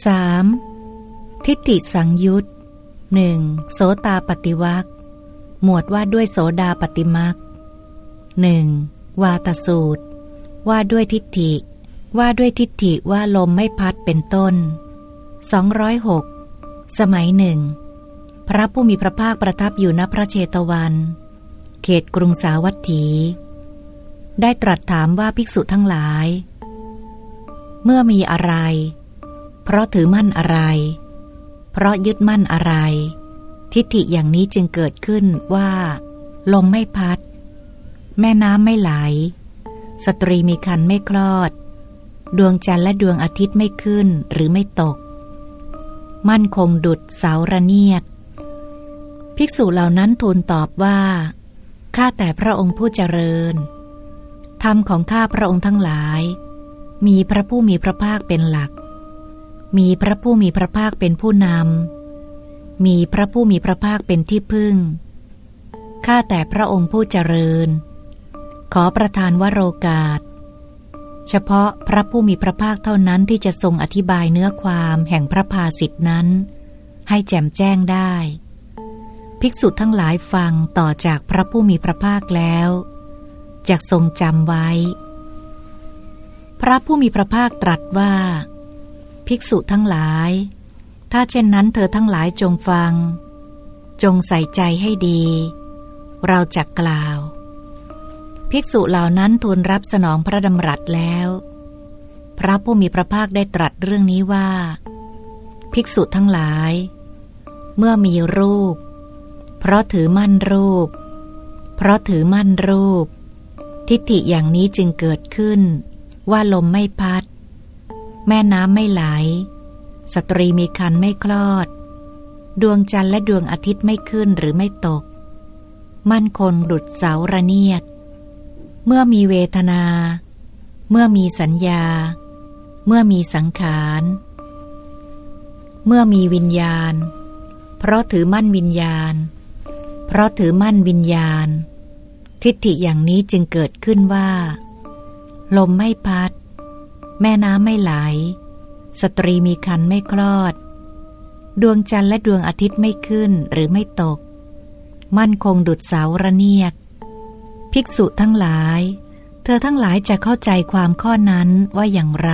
3. ทิฏฐิสังยุตหนึ่งโสตาปฏิวักหมวดว่าด้วยโสดาปฏิมักหนึ่งวาตสูตร ว่าด้วยทิฏฐิ ว่าด้วยทิฏฐิว่าลมไม่พัดเป็นต้น 206 สมัยหนึ่ง พระผู้มีพระภาคประทับอยู่ณพระเชตวัน เขตกรุงสาวัตถี ได้ตรัสถามว่าภิกษุทั้งหลาย เมื่อมีอะไร เพราะถือมั่นอะไร เพราะยึดมั่นอะไร ทิฏฐิอย่างนี้จึงเกิดขึ้นว่า ลมไม่พัด แม่น้ำไม่ไหล สตรีมีคันไม่คลอด ดวงจันทร์และดวงอาทิตย์ไม่ขึ้นหรือไม่ตก มั่นคงดุดเสาระเนียด ภิกษุเหล่านั้นทูลตอบว่า ข้าแต่พระองค์ผู้เจริญ ธรรมของข้าพระองค์ทั้งหลาย มีพระผู้มีพระภาคเป็นหลัก มีพระผู้มีพระภาคเป็นผู้นำ มีพระผู้มีพระภาคเป็นที่พึ่ง ข้าแต่พระองค์ผู้เจริญ ขอประทานวโรกาส เฉพาะพระผู้มีพระภาคเท่านั้นที่จะทรงอธิบายเนื้อความแห่งพระภาสิทธินั้น ให้แจ่มแจ้งได้ ภิกษุทั้งหลายฟังต่อจากพระผู้มีพระภาคแล้วจากทรงจำไว้ พระผู้มีพระภาคตรัสว่า ภิกษุทั้งหลาย ถ้าเช่นนั้นเธอทั้งหลายจงฟัง จงใส่ใจให้ดี เราจะกล่าว ภิกษุเหล่านั้นทูลรับสนองพระดำรัสแล้ว พระผู้มีพระภาคได้ตรัสเรื่องนี้ว่า ภิกษุทั้งหลาย เมื่อมีรูป เพราะถือมั่นรูป เพราะถือมั่นรูป ทิฏฐิอย่างนี้จึงเกิดขึ้น ว่าลมไม่พัด แม่น้ำไม่ไหล สตรีมีคันไม่คลอด ดวงจันทร์และดวงอาทิตย์ไม่ขึ้นหรือไม่ตก มั่นคงดุดเสาระเนียด เมื่อมีเวทนา เมื่อมีสัญญา เมื่อมีสังขาร เมื่อมีวิญญาณ เพราะถือมั่นวิญญาณ เพราะถือมั่นวิญญาณ ทิฏฐิอย่างนี้จึงเกิดขึ้นว่า ลมไม่พัด แม่น้ำไม่ไหล สตรีมีคันไม่คลอด ดวงจันทร์และดวงอาทิตย์ไม่ขึ้นหรือไม่ตก มั่นคงดุดเสาระเนียด ภิกษุทั้งหลาย เธอทั้งหลายจะเข้าใจความข้อนั้นว่าอย่างไร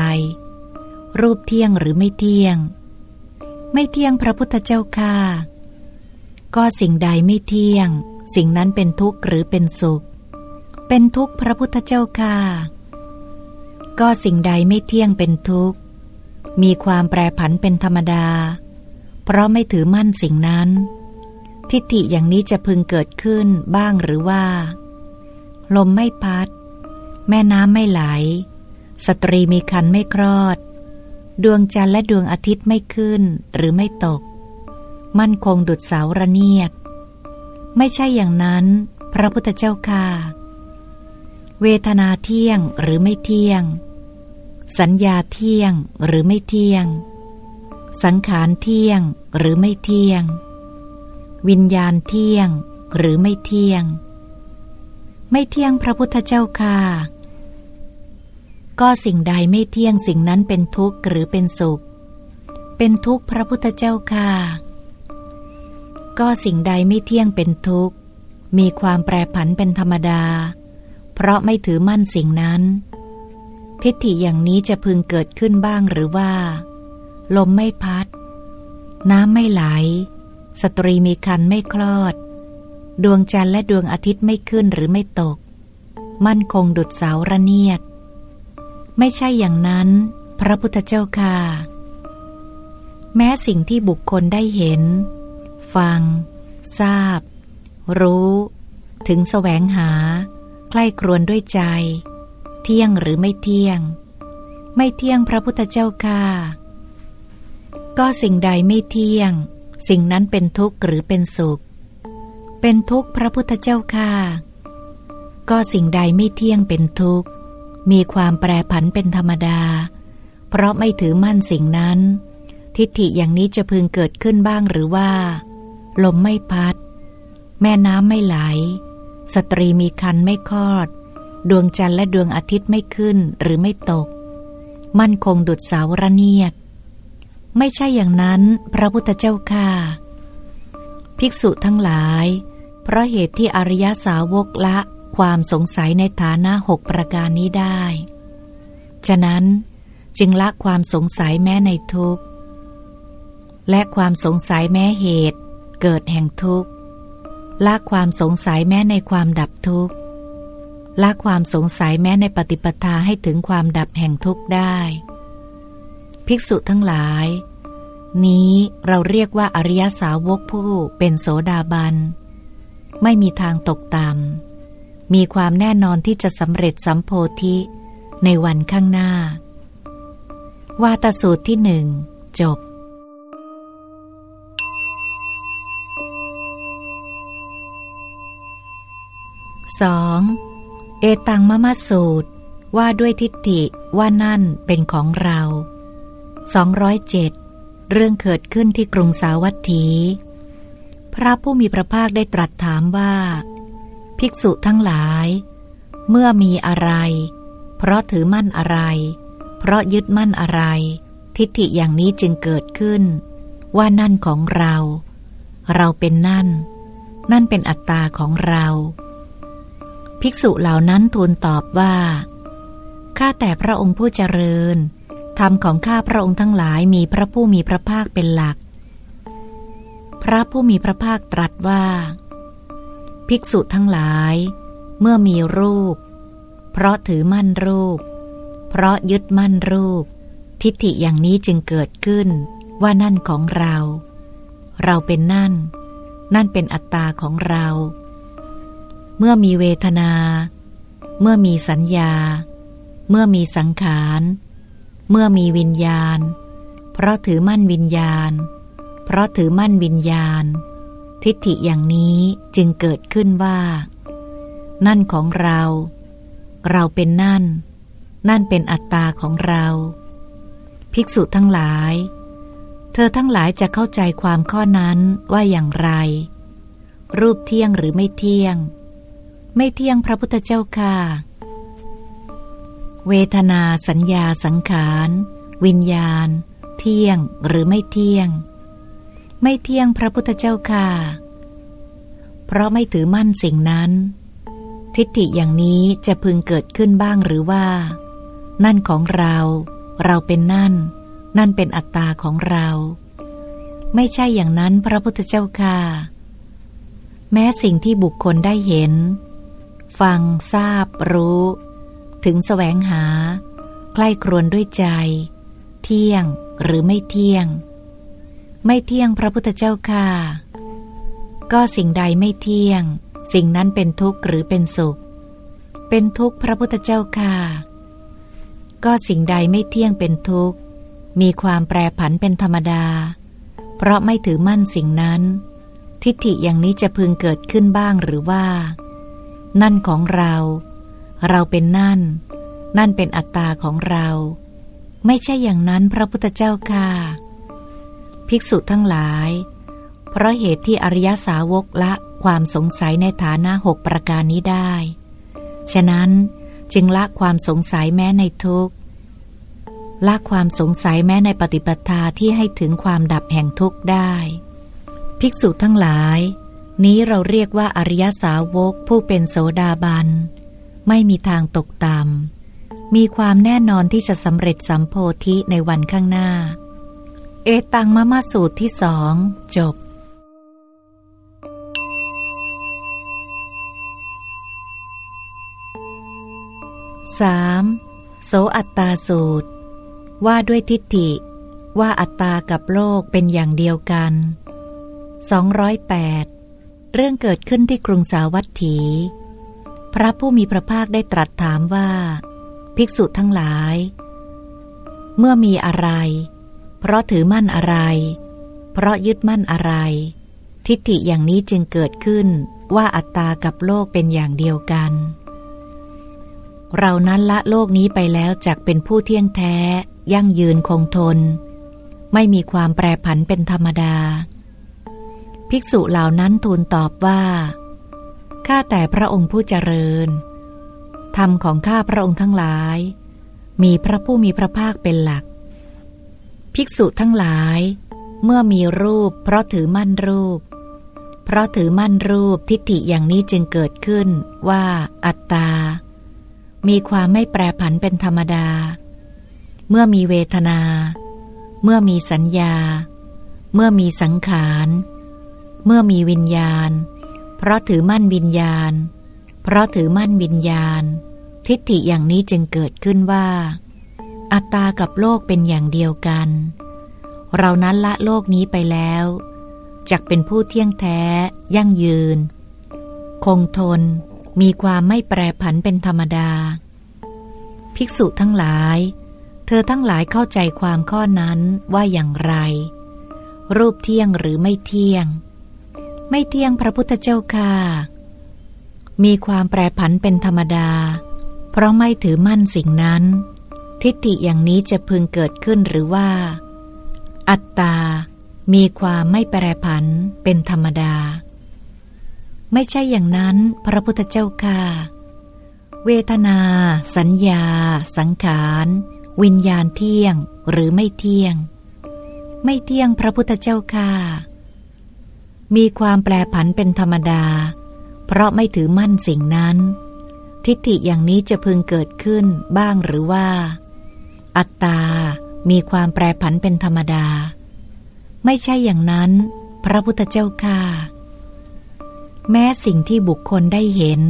รูปเที่ยงหรือไม่เที่ยง ไม่เที่ยงพระพุทธเจ้าค่ะก็สิ่งใดไม่เที่ยง สิ่งนั้นเป็นทุกข์หรือเป็นสุข เป็นทุกข์พระพุทธเจ้าค่ะ ก็สิ่งใดไม่เที่ยงเป็นทุกข์ มีความแปรผันเป็นธรรมดา เพราะไม่ถือมั่นสิ่งนั้น ทิฏฐิอย่างนี้จะพึงเกิดขึ้นบ้างหรือว่า ลมไม่พัด แม่น้ำไม่ไหล สตรีมีคันไม่คลอด ดวงจันทร์และดวงอาทิตย์ไม่ขึ้นหรือไม่ตก มั่นคงดุดเสาระเนียด ไม่ใช่อย่างนั้น พระพุทธเจ้าค่ะเวทนาเที่ยงหรือไม่เที่ยง สัญญาเที่ยงหรือไม่เที่ยง สังขารเที่ยงหรือไม่เที่ยง วิญญาณเที่ยงหรือไม่เที่ยง ไม่เที่ยงพระพุทธเจ้าค่ะก็สิ่งใดไม่เที่ยงสิ่งนั้นเป็นทุกข์หรือเป็นสุข เป็นทุกข์พระพุทธเจ้าค่ะ ก็สิ่งใดไม่เที่ยงเป็นทุกข์ มีความแปรผันเป็นธรรมดา เพราะไม่ถือมั่นสิ่งนั้น ทิฏฐิอย่างนี้จะพึงเกิดขึ้นบ้างหรือว่า ลมไม่พัด น้ำไม่ไหล สตรีมีคันไม่คลอด ดวงจันทร์และดวงอาทิตย์ไม่ขึ้นหรือไม่ตก มั่นคงดุดเสาระเนียด ไม่ใช่อย่างนั้น พระพุทธเจ้าค่ะ แม้สิ่งที่บุคคลได้เห็น ฟัง ทราบ รู้ ถึงแสวงหา ใกล้ครวนด้วยใจ ที่ยงหรือไม่เที่ยง ไม่เที่ยงพระพุทธเจ้าค่ะ ก็สิ่งใดไม่เที่ยง สิ่งนั้นเป็นทุกข์หรือเป็นสุข เป็นทุกข์พระพุทธเจ้าค่ะ ก็สิ่งใดไม่เที่ยงเป็นทุกข์ มีความแปรผันเป็นธรรมดา เพราะไม่ถือมั่นสิ่งนั้น ทิฏฐิอย่างนี้จะพึงเกิดขึ้นบ้างหรือว่า ลมไม่พัด แม่น้ำไม่ไหล สตรีมีคันไม่คลอด ดวงจันทร์และดวงอาทิตย์ไม่ขึ้นหรือไม่ตก มั่นคงดุดเสาระเนียด ไม่ใช่อย่างนั้นพระพุทธเจ้าค่ะภิกษุทั้งหลาย เพราะเหตุที่อริยสาวกละความสงสัยในฐานะหกประการนี้ได้ ฉะนั้นจึงละความสงสัยแม้ในทุกข์ และความสงสัยแม้เหตุ เกิดแห่งทุกข์ละความสงสัยแม้ในความดับทุกข์ ละความสงสัยแม้ในปฏิปทาให้ถึงความดับแห่งทุกข์ได้ ภิกษุทั้งหลาย นี้เราเรียกว่าอริยสาวกผู้เป็นโสดาบัน ไม่มีทางตกต่ำมีความแน่นอนที่จะสำเร็จสัมโพธิในวันข้างหน้า วาตสูตรที่หนึ่งจบ 2. เอตังมะมะสูตร ว่าด้วยทิฏฐิว่านั่นเป็นของเรา 207 เรื่องเกิดขึ้นที่กรุงสาวัตถี พระผู้มีพระภาคได้ตรัสถามว่า ภิกษุทั้งหลาย เมื่อมีอะไร เพราะถือมั่นอะไร เพราะยึดมั่นอะไร ทิฏฐิอย่างนี้จึงเกิดขึ้น ว่านั่นของเรา เราเป็นนั่น นั่นเป็นอัตตาของเรา ภิกษุเหล่านั้นทูลตอบว่า ข้าแต่พระองค์ผู้เจริญ ธรรมของข้าพระองค์ทั้งหลายมีพระผู้มีพระภาคเป็นหลัก พระผู้มีพระภาคตรัสว่า ภิกษุทั้งหลาย เมื่อมีรูป เพราะถือมั่นรูป เพราะยึดมั่นรูป ทิฏฐิอย่างนี้จึงเกิดขึ้น ว่านั่นของเรา เราเป็นนั่น นั่นเป็นอัตตาของเรา เมื่อมีเวทนา เมื่อมีสัญญา เมื่อมีสังขาร เมื่อมีวิญญาณ เพราะถือมั่นวิญญาณ เพราะถือมั่นวิญญาณ ทิฏฐิอย่างนี้จึงเกิดขึ้นว่า นั่นของเรา เราเป็นนั่น นั่นเป็นอัตตาของเรา ภิกษุทั้งหลาย เธอทั้งหลายจะเข้าใจความข้อนั้นว่าอย่างไร รูปเที่ยงหรือไม่เที่ยง ไม่เที่ยงพระพุทธเจ้าค่ะ เวทนาสัญญาสังขาร วิญญาณ เที่ยงหรือไม่เที่ยง ไม่เที่ยงพระพุทธเจ้าค่ะ เพราะไม่ถือมั่นสิ่งนั้น ทิฏฐิอย่างนี้จะพึงเกิดขึ้นบ้างหรือว่า นั่นของเรา เราเป็นนั่น นั่นเป็นอัตตาของเรา ไม่ใช่อย่างนั้นพระพุทธเจ้าค่ะแม้สิ่งที่บุคคลได้เห็น ฟังทราบรู้ ถึงสแสวงหา ใกล้ครวนด้วยใจ เที่ยงหรือไม่เที่ยง ไม่เที่ยงพระพุทธเจ้าค่ะ ก็สิ่งใดไม่เที่ยง สิ่งนั้นเป็นทุกข์หรือเป็นสุข เป็นทุกข์พระพุทธเจ้าค่ะ ก็สิ่งใดไม่เที่ยงเป็นทุกข์ มีความแปรผันเป็นธรรมดา เพราะไม่ถือมั่นสิ่งนั้น ทิฏฐิอย่างนี้จะพึงเกิดขึ้นบ้างหรือว่า นั่นของเรา เราเป็นนั่น นั่นเป็นอัตตาของเรา ไม่ใช่อย่างนั้นพระพุทธเจ้าค่ะ ภิกษุทั้งหลาย เพราะเหตุที่อริยสาวกละความสงสัยในฐานะหกประการนี้ได้ ฉะนั้นจึงละความสงสัยแม้ในทุกข์ละความสงสัยแม้ในปฏิปทาที่ให้ถึงความดับแห่งทุกข์ได้ ภิกษุทั้งหลาย นี้เราเรียกว่าอริยสาวกผู้เป็นโสดาบัน ไม่มีทางตกต่ำมีความแน่นอนที่จะสำเร็จสัมโพธิในวันข้างหน้า เอตังมะมะสูตรที่สองจบ 3. โสอัตตาสูตร ว่าด้วยทิฏฐิ ว่าอัตตากับโลกเป็นอย่างเดียวกัน 208 เรื่องเกิดขึ้นที่กรุงสาวัตถี พระผู้มีพระภาคได้ตรัสถามว่า ภิกษุทั้งหลาย เมื่อมีอะไร เพราะถือมั่นอะไร เพราะยึดมั่นอะไร ทิฏฐิอย่างนี้จึงเกิดขึ้นว่าอัตตากับโลกเป็นอย่างเดียวกัน เรานั้นละโลกนี้ไปแล้วจากเป็นผู้เที่ยงแท้ ยั่งยืนคงทน ไม่มีความแปรผันเป็นธรรมดา ภิกษุเหล่านั้นทูลตอบว่าข้าแต่พระองค์ผู้เจริญ ธรรมของข้าพระองค์ทั้งหลาย มีพระผู้มีพระภาคเป็นหลัก ภิกษุทั้งหลาย เมื่อมีรูปเพราะถือมั่นรูป เพราะถือมั่นรูปทิฏฐิอย่างนี้จึงเกิดขึ้นว่าอัตตา มีความไม่แปรผันเป็นธรรมดา เมื่อมีเวทนา เมื่อมีสัญญา เมื่อมีสังขาร เมื่อมีวิญญาณ เพราะถือมั่นวิญญาณ เพราะถือมั่นวิญญาณ ทิฏฐิอย่างนี้จึงเกิดขึ้นว่า อัตตากับโลกเป็นอย่างเดียวกัน เรานั้นละโลกนี้ไปแล้วจักเป็นผู้เที่ยงแท้ ยั่งยืน คงทน มีความไม่แปรผันเป็นธรรมดา ภิกษุทั้งหลาย เธอทั้งหลายเข้าใจความข้อนั้นว่าอย่างไร รูปเที่ยงหรือไม่เที่ยง ไม่เที่ยงพระพุทธเจ้าค่ะ มีความแปรผันเป็นธรรมดา เพราะไม่ถือมั่นสิ่งนั้น ทิฏฐิอย่างนี้จะพึงเกิดขึ้นหรือว่า อัตตา มีความไม่แปรผันเป็นธรรมดา ไม่ใช่อย่างนั้นพระพุทธเจ้าค่ะ เวทนา สัญญา สังขารวิญญาณเที่ยงหรือไม่เที่ยง ไม่เที่ยงพระพุทธเจ้าค่ะ มีความแปรผันเป็นธรรมดา เพราะไม่ถือมั่นสิ่งนั้น ทิฏฐิอย่างนี้จะพึงเกิดขึ้นบ้างหรือว่า อัตตา มีความแปรผันเป็นธรรมดา ไม่ใช่อย่างนั้น พระพุทธเจ้าค่ะแม้สิ่งที่บุคคลได้เห็น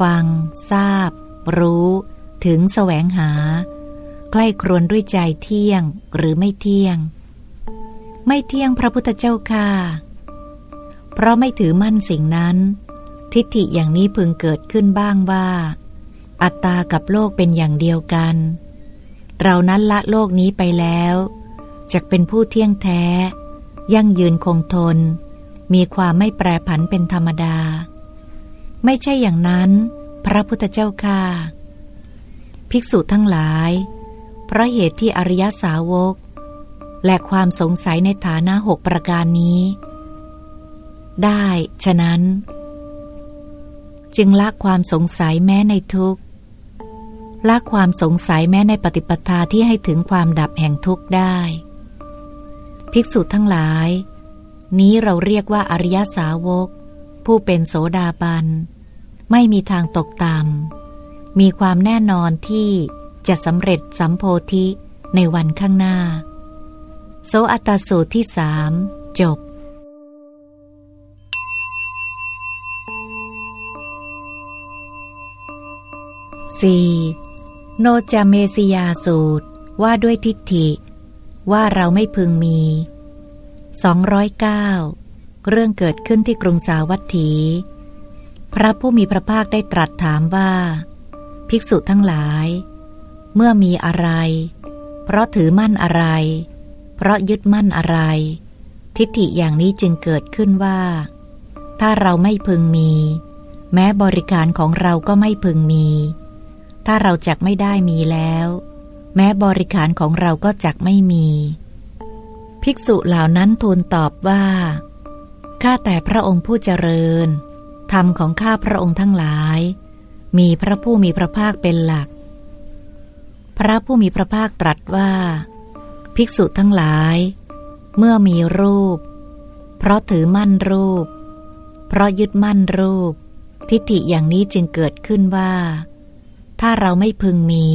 ฟัง ทราบ รู้ ถึงแสวงหา ใกล้ครวนด้วยใจเที่ยงหรือไม่เที่ยง ไม่เที่ยงพระพุทธเจ้าค่ะ เพราะไม่ถือมั่นสิ่งนั้น ทิฏฐิอย่างนี้พึงเกิดขึ้นบ้างว่า อัตตากับโลกเป็นอย่างเดียวกัน เรานั้นละโลกนี้ไปแล้วจะเป็นผู้เที่ยงแท้ ยั่งยืนคงทน มีความไม่แปรผันเป็นธรรมดา ไม่ใช่อย่างนั้น พระพุทธเจ้าค่ะภิกษุทั้งหลาย เพราะเหตุที่อริยสาวก และความสงสัยในฐานะหกประการนี้ ได้ ฉะนั้น จึงละความสงสัยแม้ในทุกละความสงสัยแม้ในปฏิปทาที่ให้ถึงความดับแห่งทุกข์ได้ ภิกษุทั้งหลาย นี้เราเรียกว่าอริยสาวก ผู้เป็นโสดาบัน ไม่มีทางตกต่ำมีความแน่นอนที่จะสำเร็จสัมโพธิในวันข้างหน้า โสอัตสูตรที่สามจบ สี่โนจาเมสยาสูตรว่าด้วยทิฏฐิ ว่าเราไม่พึงมี 209 เรื่องเกิดขึ้นที่กรุงสาวัตถี พระผู้มีพระภาคได้ตรัสถามว่า ภิกษุทั้งหลาย เมื่อมีอะไร เพราะถือมั่นอะไร เพราะยึดมั่นอะไร ทิฏฐิอย่างนี้จึงเกิดขึ้นว่า ถ้าเราไม่พึงมี แม้บริการของเราก็ไม่พึงมี ถ้าเราจักไม่ได้มีแล้ว แม้บริขารของเราก็จักไม่มี ภิกษุเหล่านั้นทูลตอบว่าข้าแต่พระองค์ผู้เจริญ ธรรมของข้าพระองค์ทั้งหลาย มีพระผู้มีพระภาคเป็นหลัก พระผู้มีพระภาคตรัสว่า ภิกษุทั้งหลาย เมื่อมีรูป เพราะถือมั่นรูป เพราะยึดมั่นรูป ทิฏฐิอย่างนี้จึงเกิดขึ้นว่า ถ้าเราไม่พึงมี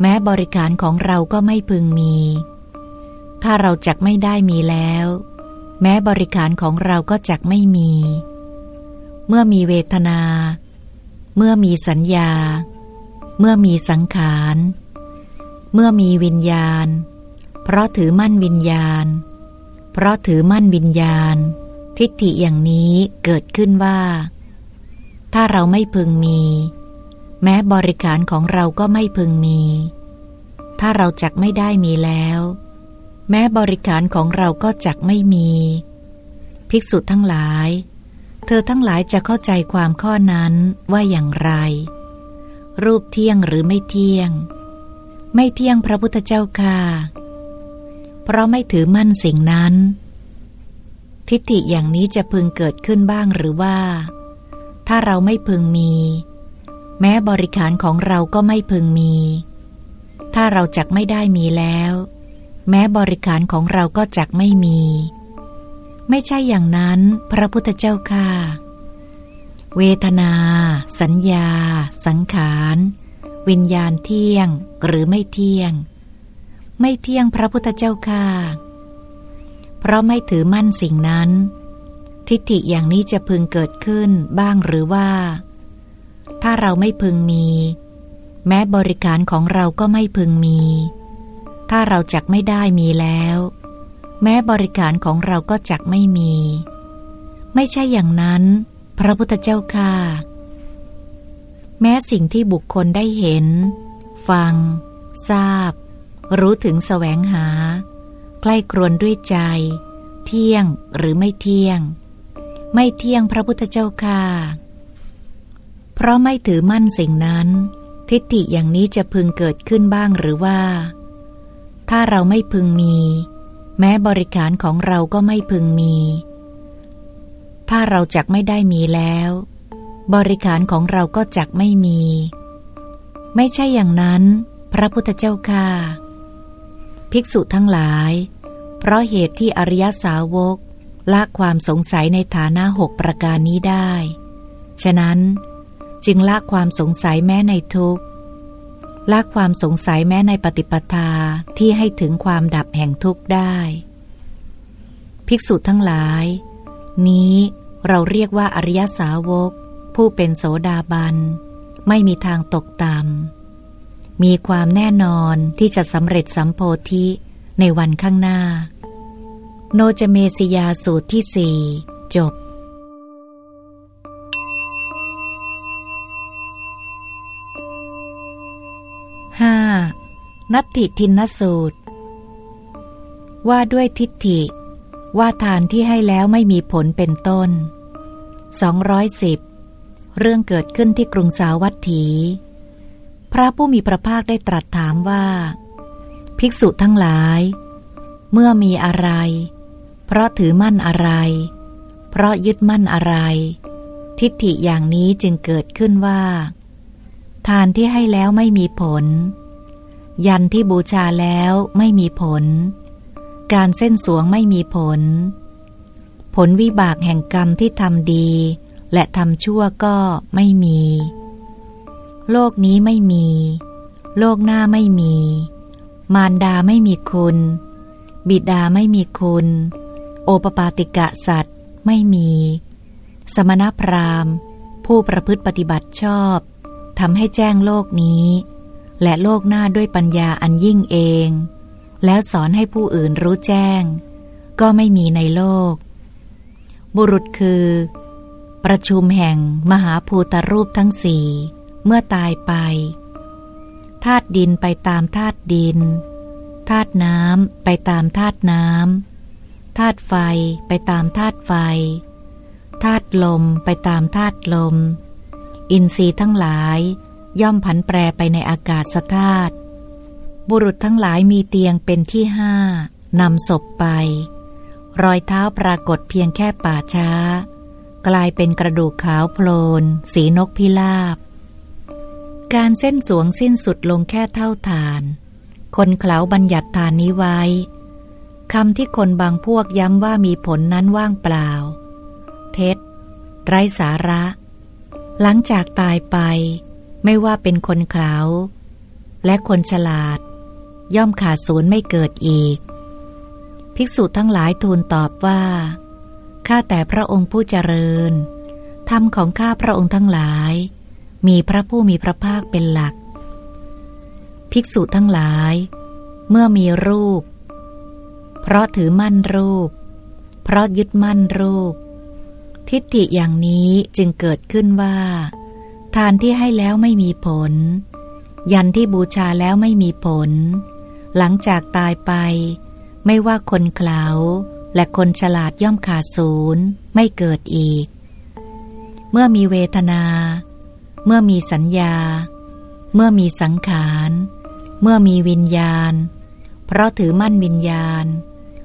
แม้บริการของเราก็ไม่พึงมี ถ้าเราจักไม่ได้มีแล้ว แม้บริการของเราก็จักไม่มี เมื่อมีเวทนา เมื่อมีสัญญา เมื่อมีสังขาร เมื่อมีวิญญาณ เพราะถือมั่นวิญญาณ เพราะถือมั่นวิญญาณ ทิฏฐิอย่างนี้เกิดขึ้นว่า ถ้าเราไม่พึงมี แม้บริการของเราก็ไม่พึงมี ถ้าเราจักไม่ได้มีแล้ว แม้บริการของเราก็จักไม่มี ภิกษุทั้งหลาย เธอทั้งหลายจะเข้าใจความข้อนั้นว่าอย่างไร รูปเที่ยงหรือไม่เที่ยง ไม่เที่ยงพระพุทธเจ้าค่ะ เพราะไม่ถือมั่นสิ่งนั้น ทิฏฐิอย่างนี้จะพึงเกิดขึ้นบ้างหรือว่า ถ้าเราไม่พึงมี แม้บริขารของเราก็ไม่พึงมี ถ้าเราจักไม่ได้มีแล้ว แม้บริการของเราก็จักไม่มี ไม่ใช่อย่างนั้นพระพุทธเจ้าค่ะ เวทนา สัญญา สังขารวิญญาณเที่ยงหรือไม่เที่ยง ไม่เที่ยงพระพุทธเจ้าค่ะ เพราะไม่ถือมั่นสิ่งนั้น ทิฏฐิอย่างนี้จะพึงเกิดขึ้นบ้างหรือว่า ถ้าเราไม่พึงมี แม้บริการของเราก็ไม่พึงมี ถ้าเราจักไม่ได้มีแล้ว แม้บริการของเราก็จักไม่มี ไม่ใช่อย่างนั้น พระพุทธเจ้าค่ะแม้สิ่งที่บุคคลได้เห็น ฟัง ทราบ รู้ถึงแสวงหา ใกล้ครวนด้วยใจ เที่ยงหรือไม่เที่ยง ไม่เที่ยงพระพุทธเจ้าค่ะ เพราะไม่ถือมั่นสิ่งนั้น ทิฏฐิอย่างนี้จะพึงเกิดขึ้นบ้างหรือว่า ถ้าเราไม่พึงมี แม้บริการของเราก็ไม่พึงมี ถ้าเราจักไม่ได้มีแล้ว บริการของเราก็จักไม่มี ไม่ใช่อย่างนั้น พระพุทธเจ้าค่ะภิกษุทั้งหลาย เพราะเหตุที่อริยสาวกละความสงสัยในฐานะหกประการนี้ได้ ฉะนั้น จึงละความสงสัยแม้ในทุกข์ละความสงสัยแม้ในปฏิปทาที่ให้ถึงความดับแห่งทุกข์ได้ ภิกษุทั้งหลาย นี้เราเรียกว่าอริยสาวก ผู้เป็นโสดาบัน ไม่มีทางตกต่ำมีความแน่นอนที่จะสำเร็จสัมโพธิในวันข้างหน้า โนจเมสยาสูตรที่สี่จบ นัตติทินสูตร ว่าด้วยทิฏฐิ ว่าทานที่ให้แล้วไม่มีผลเป็นต้น 210 เรื่องเกิดขึ้นที่กรุงสาวัตถี พระผู้มีพระภาคได้ตรัสถามว่า ภิกษุทั้งหลาย เมื่อมีอะไร เพราะถือมั่นอะไร เพราะยึดมั่นอะไร ทิฏฐิอย่างนี้จึงเกิดขึ้นว่า ทานที่ให้แล้วไม่มีผล ยันที่บูชาแล้วไม่มีผล การเส้นสวงไม่มีผล ผลวิบากแห่งกรรมที่ทำดี และทำชั่วก็ไม่มี โลกนี้ไม่มี โลกหน้าไม่มี มารดาไม่มีคุณ บิดาไม่มีคุณ โอปปาติกะสัตว์ไม่มี สมณพราหมณ์ ผู้ประพฤติปฏิบัติชอบทำให้แจ้งโลกนี้ และโลกหน้าด้วยปัญญาอันยิ่งเอง แล้วสอนให้ผู้อื่นรู้แจ้ง ก็ไม่มีในโลก บุรุษคือ ประชุมแห่งมหาภูตรูปทั้งสี่เมื่อตายไปธาตุดินไปตามธาตุดินธาตุน้ำไปตามธาตุน้ำธาตุไฟไปตามธาตุไฟธาตุลมไปตามธาตุลม อินทรีย์ทั้งหลาย ย่อมผันแปรไปในอากาศสธาตุบุรุษทั้งหลายมีเตียงเป็นที่ห้านำศพไป รอยเท้าปรากฏเพียงแค่ป่าช้า กลายเป็นกระดูกขาวโพลน สีนกพิราบ การเส้นสวงสิ้นสุดลงแค่เท่าฐาน คนเขาบัญญัติฐานนี้ไว้คำที่คนบางพวกย้ำว่ามีผลนั้นว่างเปล่า เท็จ ไร้สาระ หลังจากตายไป ไม่ว่าเป็นคนขาวและคนฉลาด ย่อมขาดศูนย์ไม่เกิดอีก ภิกษุทั้งหลายทูลตอบว่า ข้าแต่พระองค์ผู้เจริญ ธรรมของข้าพระองค์ทั้งหลาย มีพระผู้มีพระภาคเป็นหลัก ภิกษุทั้งหลาย เมื่อมีรูป เพราะถือมั่นรูป เพราะยึดมั่นรูป ทิฏฐิอย่างนี้จึงเกิดขึ้นว่า ทานที่ให้แล้วไม่มีผล ยันที่บูชาแล้วไม่มีผล หลังจากตายไป ไม่ว่าคนเขลาและคนฉลาดย่อมขาดศูนย์ไม่เกิดอีก เมื่อมีเวทนา เมื่อมีสัญญา เมื่อมีสังขาร เมื่อมีวิญญาณ เพราะถือมั่นวิญญาณ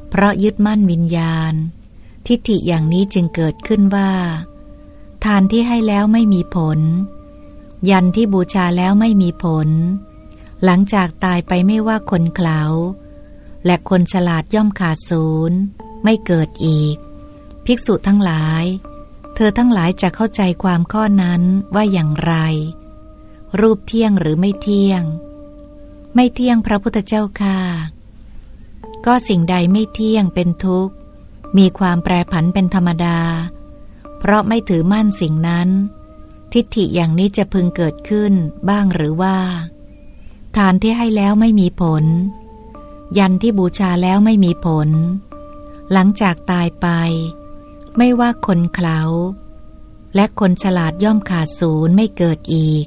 เพราะยึดมั่นวิญญาณ ทิฏฐิอย่างนี้จึงเกิดขึ้นว่า ทานที่ให้แล้วไม่มีผล ยันที่บูชาแล้วไม่มีผล หลังจากตายไปไม่ว่าคนเขาและคนฉลาดย่อมขาดศูนย์ ไม่เกิดอีก ภิกษุทั้งหลาย เธอทั้งหลายจะเข้าใจความข้อนั้นว่าอย่างไร รูปเที่ยงหรือไม่เที่ยง ไม่เที่ยงพระพุทธเจ้าค่ะ ก็สิ่งใดไม่เที่ยงเป็นทุกข์ มีความแปรผันเป็นธรรมดา เพราะไม่ถือมั่นสิ่งนั้น ทิฏฐิอย่างนี้จะพึงเกิดขึ้นบ้างหรือว่า ทานที่ให้แล้วไม่มีผล ยันที่บูชาแล้วไม่มีผล หลังจากตายไป ไม่ว่าคนเขาและคนฉลาดย่อมขาดศูนย์ไม่เกิดอีก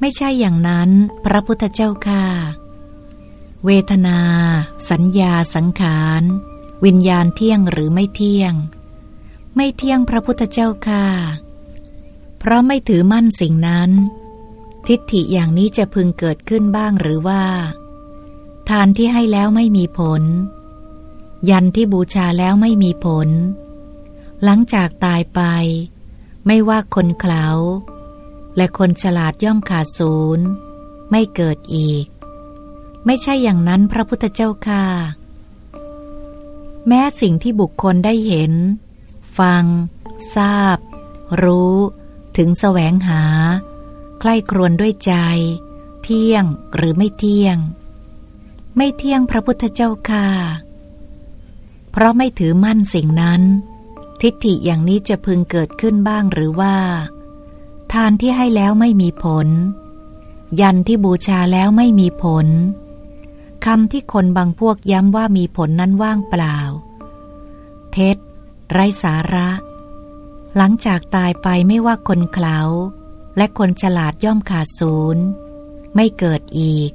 ไม่ใช่อย่างนั้นพระพุทธเจ้าค่ะเวทนา สัญญาสังขาร วิญญาณเที่ยงหรือไม่เที่ยง ไม่เที่ยงพระพุทธเจ้าค่ะ เพราะไม่ถือมั่นสิ่งนั้น ทิฏฐิอย่างนี้จะพึงเกิดขึ้นบ้างหรือว่า ทานที่ให้แล้วไม่มีผล ยันที่บูชาแล้วไม่มีผล หลังจากตายไป ไม่ว่าคนเขาและคนฉลาดย่อมขาดศูนย์ ไม่เกิดอีก ไม่ใช่อย่างนั้นพระพุทธเจ้าค่ะ แม้สิ่งที่บุคคลได้เห็น ฟัง ทราบ รู้ ถึงแสวงหา ใคร่ครวญด้วยใจ เที่ยงหรือไม่เที่ยง ไม่เที่ยงพระพุทธเจ้าค่ะ เพราะไม่ถือมั่นสิ่งนั้น ทิฏฐิอย่างนี้จะพึงเกิดขึ้นบ้างหรือว่า ทานที่ให้แล้วไม่มีผล ยันที่บูชาแล้วไม่มีผลคำที่คนบางพวกย้ำว่ามีผลนั้นว่างเปล่า เท็จ ไร้สาระ หลังจากตายไปไม่ว่าคนเขาและคนฉลาดย่อมขาดศูนย์ไม่เกิดอีก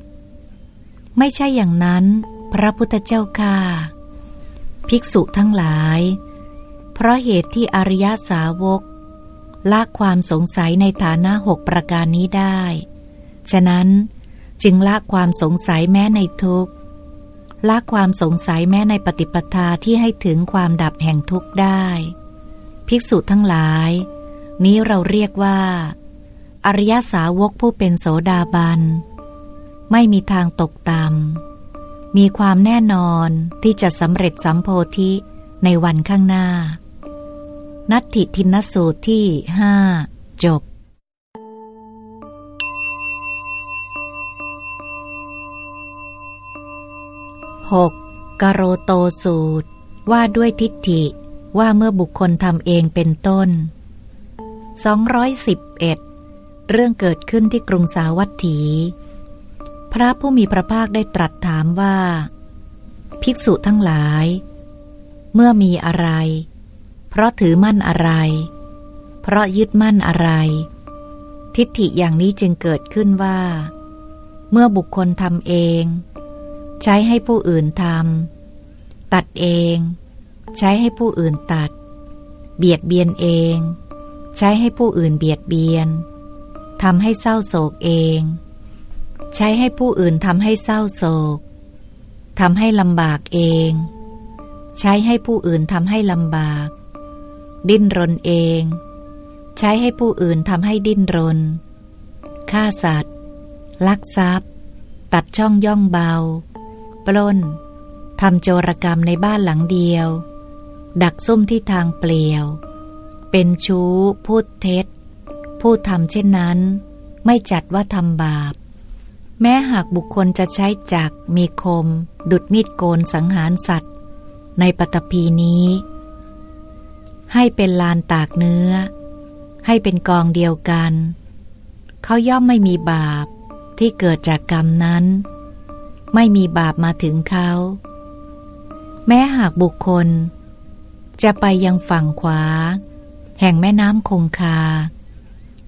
ไม่ใช่อย่างนั้น พระพุทธเจ้าค่ะภิกษุทั้งหลาย เพราะเหตุที่อริยสาวกละความสงสัยในฐานะหกประการนี้ได้ ฉะนั้นจึงละความสงสัยแม้ในทุกข์ละความสงสัยแม้ในปฏิปทาที่ให้ถึงความดับแห่งทุกข์ได้ ภิกษุทั้งหลาย นี้เราเรียกว่า อริยสาวกผู้เป็นโสดาบัน ไม่มีทางตกต่ำมีความแน่นอนที่จะสำเร็จสัมโพธิในวันข้างหน้า นัตถิทินสูตรที่ห้าจบ 6. กโรโตสูตรว่าด้วยทิฏฐิ ว่าเมื่อบุคคลทำเองเป็นต้น 211 เรื่องเกิดขึ้นที่กรุงสาวัตถี พระผู้มีพระภาคได้ตรัสถามว่า ภิกษุทั้งหลาย เมื่อมีอะไร เพราะถือมั่นอะไร เพราะยึดมั่นอะไร ทิฏฐิอย่างนี้จึงเกิดขึ้นว่า เมื่อบุคคลทำเอง ใช้ให้ผู้อื่นทำตัดเอง ใช้ให้ผู้อื่นตัด เบียดเบียนเอง ใช้ให้ผู้อื่นเบียดเบียนทำให้เศร้าโศกเอง ใช้ให้ผู้อื่นทำให้เศร้าโศกทำให้ลำบากเอง ใช้ให้ผู้อื่นทำให้ลำบาก ดิ้นรนเอง ใช้ให้ผู้อื่นทำให้ดิ้นรน ฆ่าสัตว์ ลักทรัพย์ ตัดช่องย่องเบา ปล้นทำโจรกรรมในบ้านหลังเดียว ดักซุ่มที่ทางเปลี่ยว เป็นชู้ พูดเท็จผู้ทำเช่นนั้น ไม่จัดว่าทำบาป แม้หากบุคคลจะใช้จักมีคม ดุดมีดโกนสังหารสัตว์ ในปตพีนี้ ให้เป็นลานตากเนื้อ ให้เป็นกองเดียวกัน เขาย่อมไม่มีบาปที่เกิดจากกรรมนั้น ไม่มีบาปมาถึงเขา แม้หากบุคคล จะไปยังฝั่งขวา แห่งแม่น้ำคงคา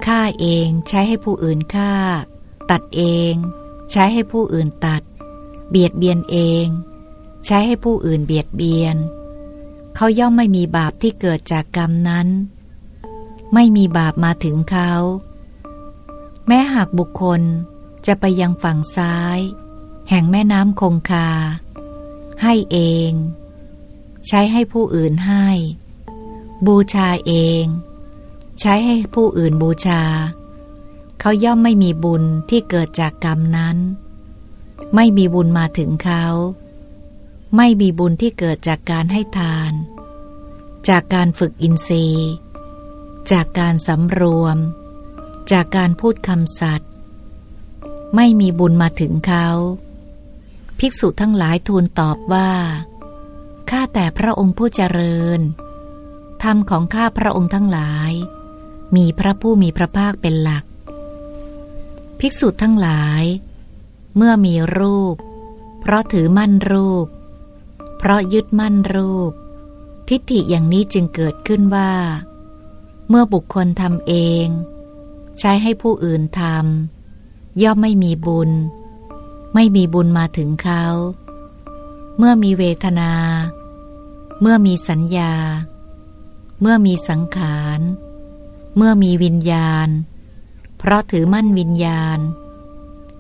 ฆ่าเองใช้ให้ผู้อื่นฆ่า ตัดเอง ใช้ให้ผู้อื่นตัด เบียดเบียนเอง ใช้ให้ผู้อื่นเบียดเบียน เขาย่อมไม่มีบาปที่เกิดจากกรรมนั้น ไม่มีบาปมาถึงเขา แม้หากบุคคลจะไปยังฝั่งซ้าย แห่งแม่น้ำคงคา ให้เอง ใช้ให้ผู้อื่นให้ บูชาเอง ใช้ให้ผู้อื่นบูชา เขาย่อมไม่มีบุญที่เกิดจากกรรมนั้น ไม่มีบุญมาถึงเขา ไม่มีบุญที่เกิดจากการให้ทาน จากการฝึกอินทรีย์ จากการสำรวม จากการพูดคำสัตย์ไม่มีบุญมาถึงเขา ภิกษุทั้งหลายทูลตอบว่า ข้าแต่พระองค์ผู้เจริญ ธรรมของข้าพระองค์ทั้งหลาย มีพระผู้มีพระภาคเป็นหลัก ภิกษุทั้งหลาย เมื่อมีรูป เพราะถือมั่นรูป เพราะยึดมั่นรูป ทิฏฐิอย่างนี้จึงเกิดขึ้นว่า เมื่อบุคคลทำเอง ใช้ให้ผู้อื่นทำย่อมไม่มีบุญ ไม่มีบุญมาถึงเขาเมื่อมีเวทนา เมื่อมีสัญญา เมื่อมีสังขาร เมื่อมีวิญญาณ เพราะถือมั่นวิญญาณ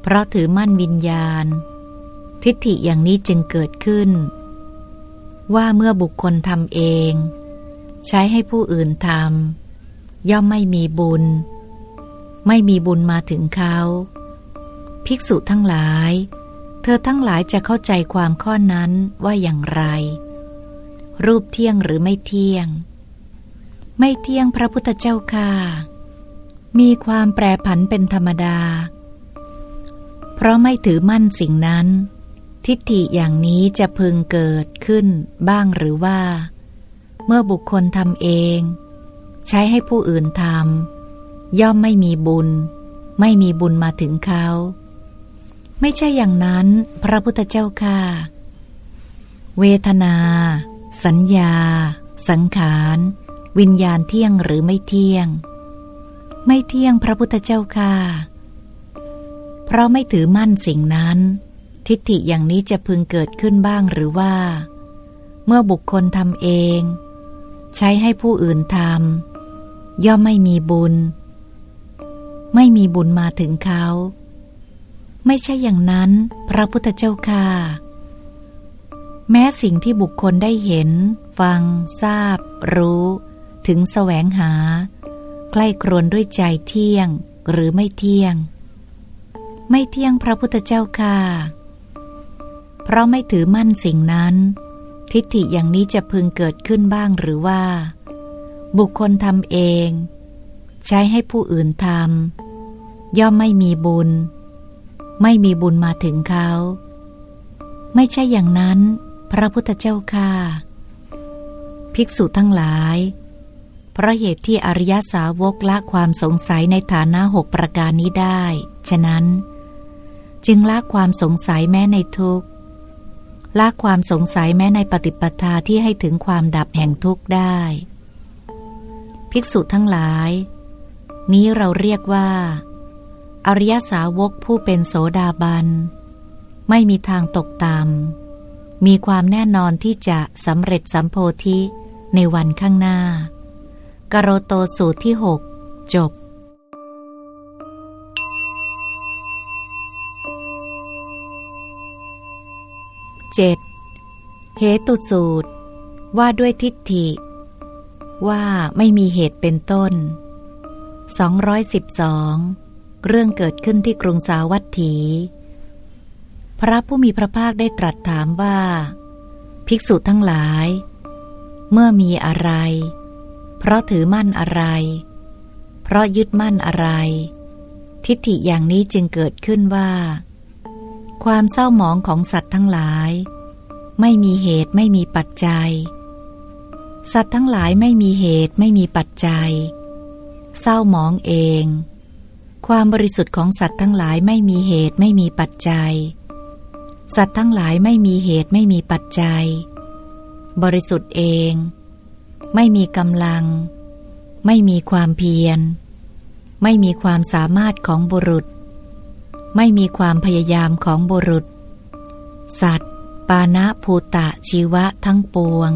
เพราะถือมั่นวิญญาณ ทิฏฐิอย่างนี้จึงเกิดขึ้น ว่าเมื่อบุคคลทำเอง ใช้ให้ผู้อื่นทำย่อมไม่มีบุญ ไม่มีบุญมาถึงเขา ภิกษุทั้งหลาย เธอทั้งหลายจะเข้าใจความข้อนั้นว่าอย่างไร รูปเที่ยงหรือไม่เที่ยง ไม่เที่ยงพระพุทธเจ้าค่ะ มีความแปรผันเป็นธรรมดา เพราะไม่ถือมั่นสิ่งนั้น ทิฏฐิอย่างนี้จะพึงเกิดขึ้นบ้างหรือว่า เมื่อบุคคลทำเอง ใช้ให้ผู้อื่นทำย่อมไม่มีบุญ ไม่มีบุญมาถึงเขา ไม่ใช่อย่างนั้น พระพุทธเจ้าค่ะ เวทนา สัญญา สังขาร วิญญาณเที่ยงหรือไม่เที่ยง ไม่เที่ยงพระพุทธเจ้าค่ะ เพราะไม่ถือมั่นสิ่งนั้น ทิฏฐิอย่างนี้จะพึงเกิดขึ้นบ้างหรือว่า เมื่อบุคคลทำเอง ใช้ให้ผู้อื่นทำย่อมไม่มีบุญ ไม่มีบุญมาถึงเขา ไม่ใช่อย่างนั้น พระพุทธเจ้าค่ะ แม้สิ่งที่บุคคลได้เห็น ฟัง ทราบ รู้ ถึงแสวงหา ใกล้ครวนด้วยใจเที่ยงหรือไม่เที่ยง ไม่เที่ยงพระพุทธเจ้าค่ะ เพราะไม่ถือมั่นสิ่งนั้น ทิฏฐิอย่างนี้จะพึงเกิดขึ้นบ้างหรือว่า บุคคลทำเอง ใช้ให้ผู้อื่นทำย่อมไม่มีบุญ ไม่มีบุญมาถึงเขา ไม่ใช่อย่างนั้น พระพุทธเจ้าค่ะภิกษุทั้งหลาย เพราะเหตุที่อริยสาวกละความสงสัยในฐานะหกประการนี้ได้ ฉะนั้น จึงละความสงสัยแม้ในทุกข์ละความสงสัยแม้ในปฏิปทาที่ให้ถึงความดับแห่งทุกข์ได้ ภิกษุทั้งหลาย นี้เราเรียกว่า อริยสาวกผู้เป็นโสดาบัน ไม่มีทางตกต่ำมี มีความแน่นอนที่จะสำเร็จสัมโพธิในวันข้างหน้า กโรโตสูตรที่หกจบเจดเหตุสูตร ว่าด้วยทิฏฐิ ว่าไม่มีเหตุเป็นต้น 212 เรื่องเกิดขึ้นที่กรุงสาวัตถี พระผู้มีพระภาคได้ตรัสถามว่า ภิกษุทั้งหลาย เมื่อมีอะไร เพราะถือมั่นอะไร เพราะยึดมั่นอะไร ทิฏฐิอย่างนี้จึงเกิดขึ้นว่า ความเศร้าหมองของสัตว์ทั้งหลาย ไม่มีเหตุไม่มีปัจจัย สัตว์ทั้งหลายไม่มีเหตุไม่มีปัจจัย เศร้าหมองเอง ความบริสุทธิ์ของสัตว์ทั้งหลายไม่มีเหตุไม่มีปัจจัย สัตว์ทั้งหลายไม่มีเหตุไม่มีปัจจัย บริสุทธิ์เอง ไม่มีกำลัง ไม่มีความเพียร ไม่มีความสามารถของบุรุษ ไม่มีความพยายามของบุรุษ สัตว์ ปานะภูตะชีวะทั้งปวง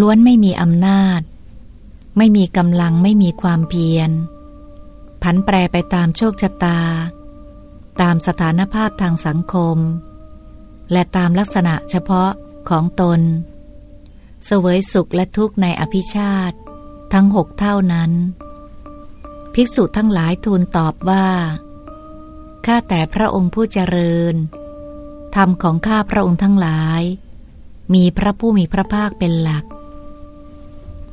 ล้วนไม่มีอำนาจ ไม่มีกำลังไม่มีความเพียร ผันแปรไปตามโชคชะตา ตามสถานภาพทางสังคม และตามลักษณะเฉพาะของตน เสวยสุขและทุกข์ในอภิชาติ ทั้งหกเท่านั้น ภิกษุทั้งหลายทูลตอบว่า ข้าแต่พระองค์ผู้เจริญ ธรรมของข้าพระองค์ทั้งหลาย มีพระผู้มีพระภาคเป็นหลัก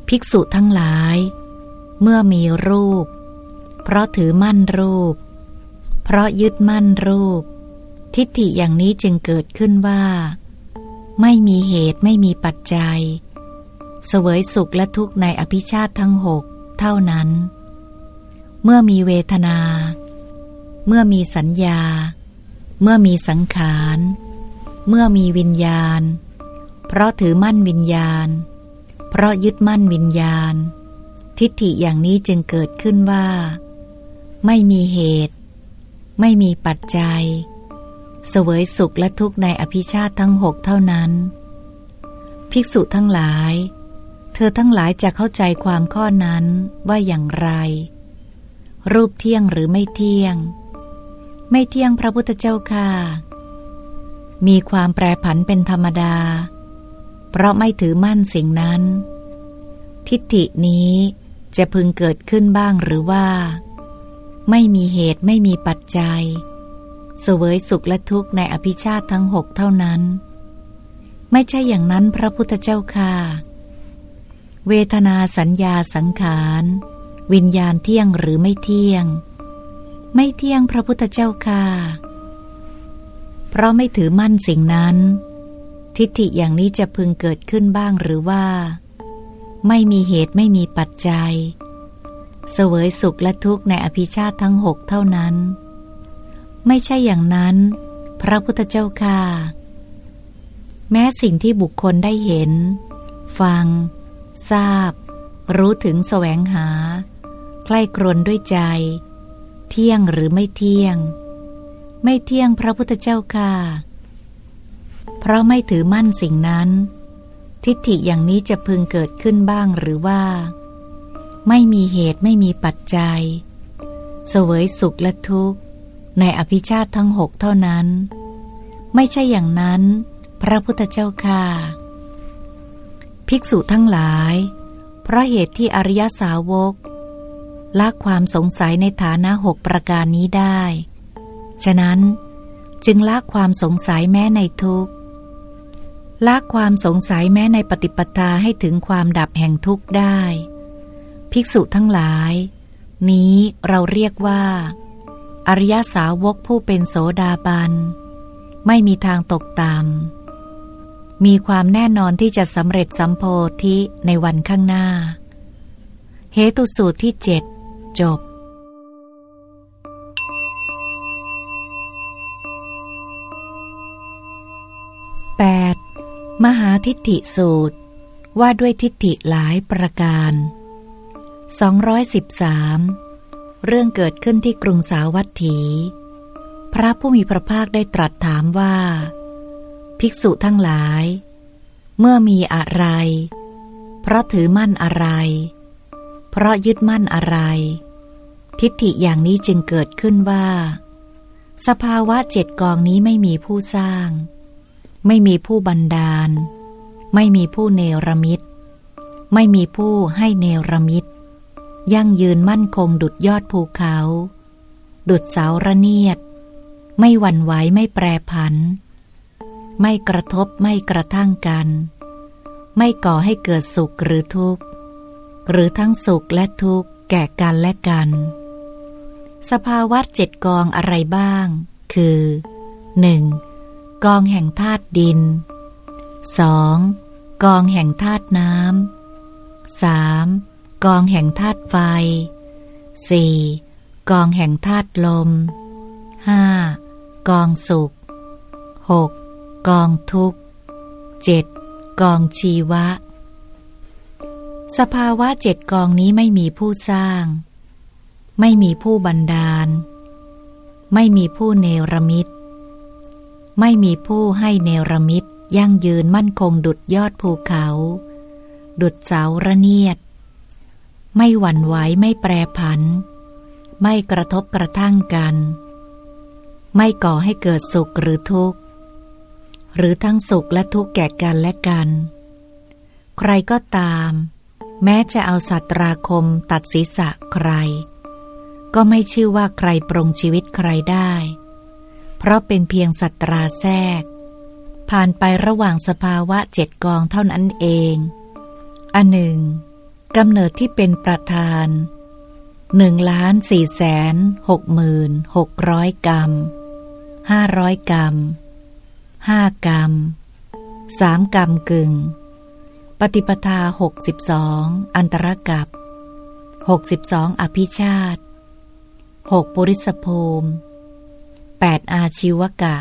ภิกษุทั้งหลาย เมื่อมีรูป เพราะถือมั่นรูป เพราะยึดมั่นรูป ทิฏฐิอย่างนี้จึงเกิดขึ้นว่า ไม่มีเหตุไม่มีปัจจัย เสวยสุขและทุกข์ในอภิชาติทั้งหกเท่านั้น เมื่อมีเวทนา เมื่อมีสัญญา เมื่อมีสังขาร เมื่อมีวิญญาณ เพราะถือมั่นวิญญาณ เพราะยึดมั่นวิญญาณ ทิฏฐิอย่างนี้จึงเกิดขึ้นว่า ไม่มีเหตุ ไม่มีปัจจัย เสวยสุขและทุกข์ในอภิชาติทั้งหกเท่านั้น ภิกษุทั้งหลาย เธอทั้งหลายจะเข้าใจความข้อนั้นว่าอย่างไร รูปเที่ยงหรือไม่เที่ยง ไม่เที่ยงพระพุทธเจ้าค่ะ มีความแปรผันเป็นธรรมดา เพราะไม่ถือมั่นสิ่งนั้น ทิฏฐินี้จะพึงเกิดขึ้นบ้างหรือว่า ไม่มีเหตุไม่มีปัจจัยเสวยสุขและทุกข์ในอภิชาติทั้งหกเท่านั้น ไม่ใช่อย่างนั้นพระพุทธเจ้าค่ะ เวทนาสัญญาสังขาร วิญญาณเที่ยงหรือไม่เที่ยง ไม่เที่ยงพระพุทธเจ้าค่ะ เพราะไม่ถือมั่นสิ่งนั้น ทิฏฐิอย่างนี้จะพึงเกิดขึ้นบ้างหรือว่า ไม่มีเหตุไม่มีปัจจัย เสวยสุขและทุกข์ในอภิชาติทั้งหกเท่านั้น ไม่ใช่อย่างนั้น พระพุทธเจ้าค่ะ แม้สิ่งที่บุคคลได้เห็น ฟัง ทราบ รู้ถึงแสวงหา ใกล้กรนด้วยใจ เที่ยงหรือไม่เที่ยง ไม่เที่ยงพระพุทธเจ้าค่ะ เพราะไม่ถือมั่นสิ่งนั้น ทิฏฐิอย่างนี้จะพึงเกิดขึ้นบ้างหรือว่า ไม่มีเหตุไม่มีปัจจัย เสวยสุขและทุกข์ ในอภิชาติทั้งหกเท่านั้น ไม่ใช่อย่างนั้น พระพุทธเจ้าค่ะ ภิกษุทั้งหลาย เพราะเหตุที่อริยสาวกละความสงสัยในฐานะหกประการนี้ได้ ฉะนั้นจึงละความสงสัยแม้ในทุกข์ละความสงสัยแม้ในปฏิปทาให้ถึงความดับแห่งทุกข์ได้ ภิกษุทั้งหลาย นี้เราเรียกว่า อริยสาวกผู้เป็นโสดาบัน ไม่มีทางตกต่ำมีความแน่นอนที่จะสำเร็จสัมโพธิในวันข้างหน้า เหตุสูตรที่เจ็ดจบ 8. มหาทิฏฐิสูตรว่าด้วยทิฏฐิหลายประการ 213 เรื่องเกิดขึ้นที่กรุงสาวัตถี พระผู้มีพระภาคได้ตรัสถามว่า ภิกษุทั้งหลาย เมื่อมีอะไร เพราะถือมั่นอะไร เพราะยึดมั่นอะไร ทิฏฐิอย่างนี้จึงเกิดขึ้นว่า สภาวะเจ็ดกองนี้ไม่มีผู้สร้าง ไม่มีผู้บันดาล ไม่มีผู้เนรมิต ไม่มีผู้ให้เนรมิต ยั่งยืนมั่นคงดุดยอดภูเขา ดุดเสาระเนียด ไม่หวั่นไหวไม่แปรผัน ไม่กระทบไม่กระทั่งกัน ไม่ก่อให้เกิดสุขหรือทุกข์ หรือทั้งสุขและทุกข์แก่กันและกัน สภาวะเจ็ดกองอะไรบ้าง คือ 1. กองแห่งธาตุดิน 2. กองแห่งธาตุน้ำ 3. กองแห่งธาตุไฟ 4. กองแห่งธาตุลม 5. กองสุข 6. กองทุกข์ 7. กองชีวะ สภาวะเจ็ดกองนี้ไม่มีผู้สร้าง ไม่มีผู้บันดาล ไม่มีผู้เนรมิต ไม่มีผู้ให้เนรมิตยั่งยืนมั่นคงดุดยอดภูเขา ดุดเสาระเนียด ไม่หวั่นไหวไม่แปรผัน ไม่กระทบกระทั่งกัน ไม่ก่อให้เกิดสุขหรือทุกข์ หรือทั้งสุขและทุกข์แก่กันและกัน ใครก็ตาม แม้จะเอาสัตราคมตัดศีรษะใคร ก็ไม่ชื่อว่าใครปรงชีวิตใครได้ เพราะเป็นเพียงสัตราแทรก ผ่านไประหว่างสภาวะเจ็ดกองเท่านั้นเอง อันหนึ่ง กำเนิดที่เป็นประธานหนึ่งล้านสี่แสนหกหมื่นหกร้อยกรัมห้าร้อยกรัมห้ากรัมสามกรัมกึ่ง ปฏิปทาหกสิบสองอันตรกับหกสิบสองอภิชาตหกปุริสภูมิแปดอาชีวกะ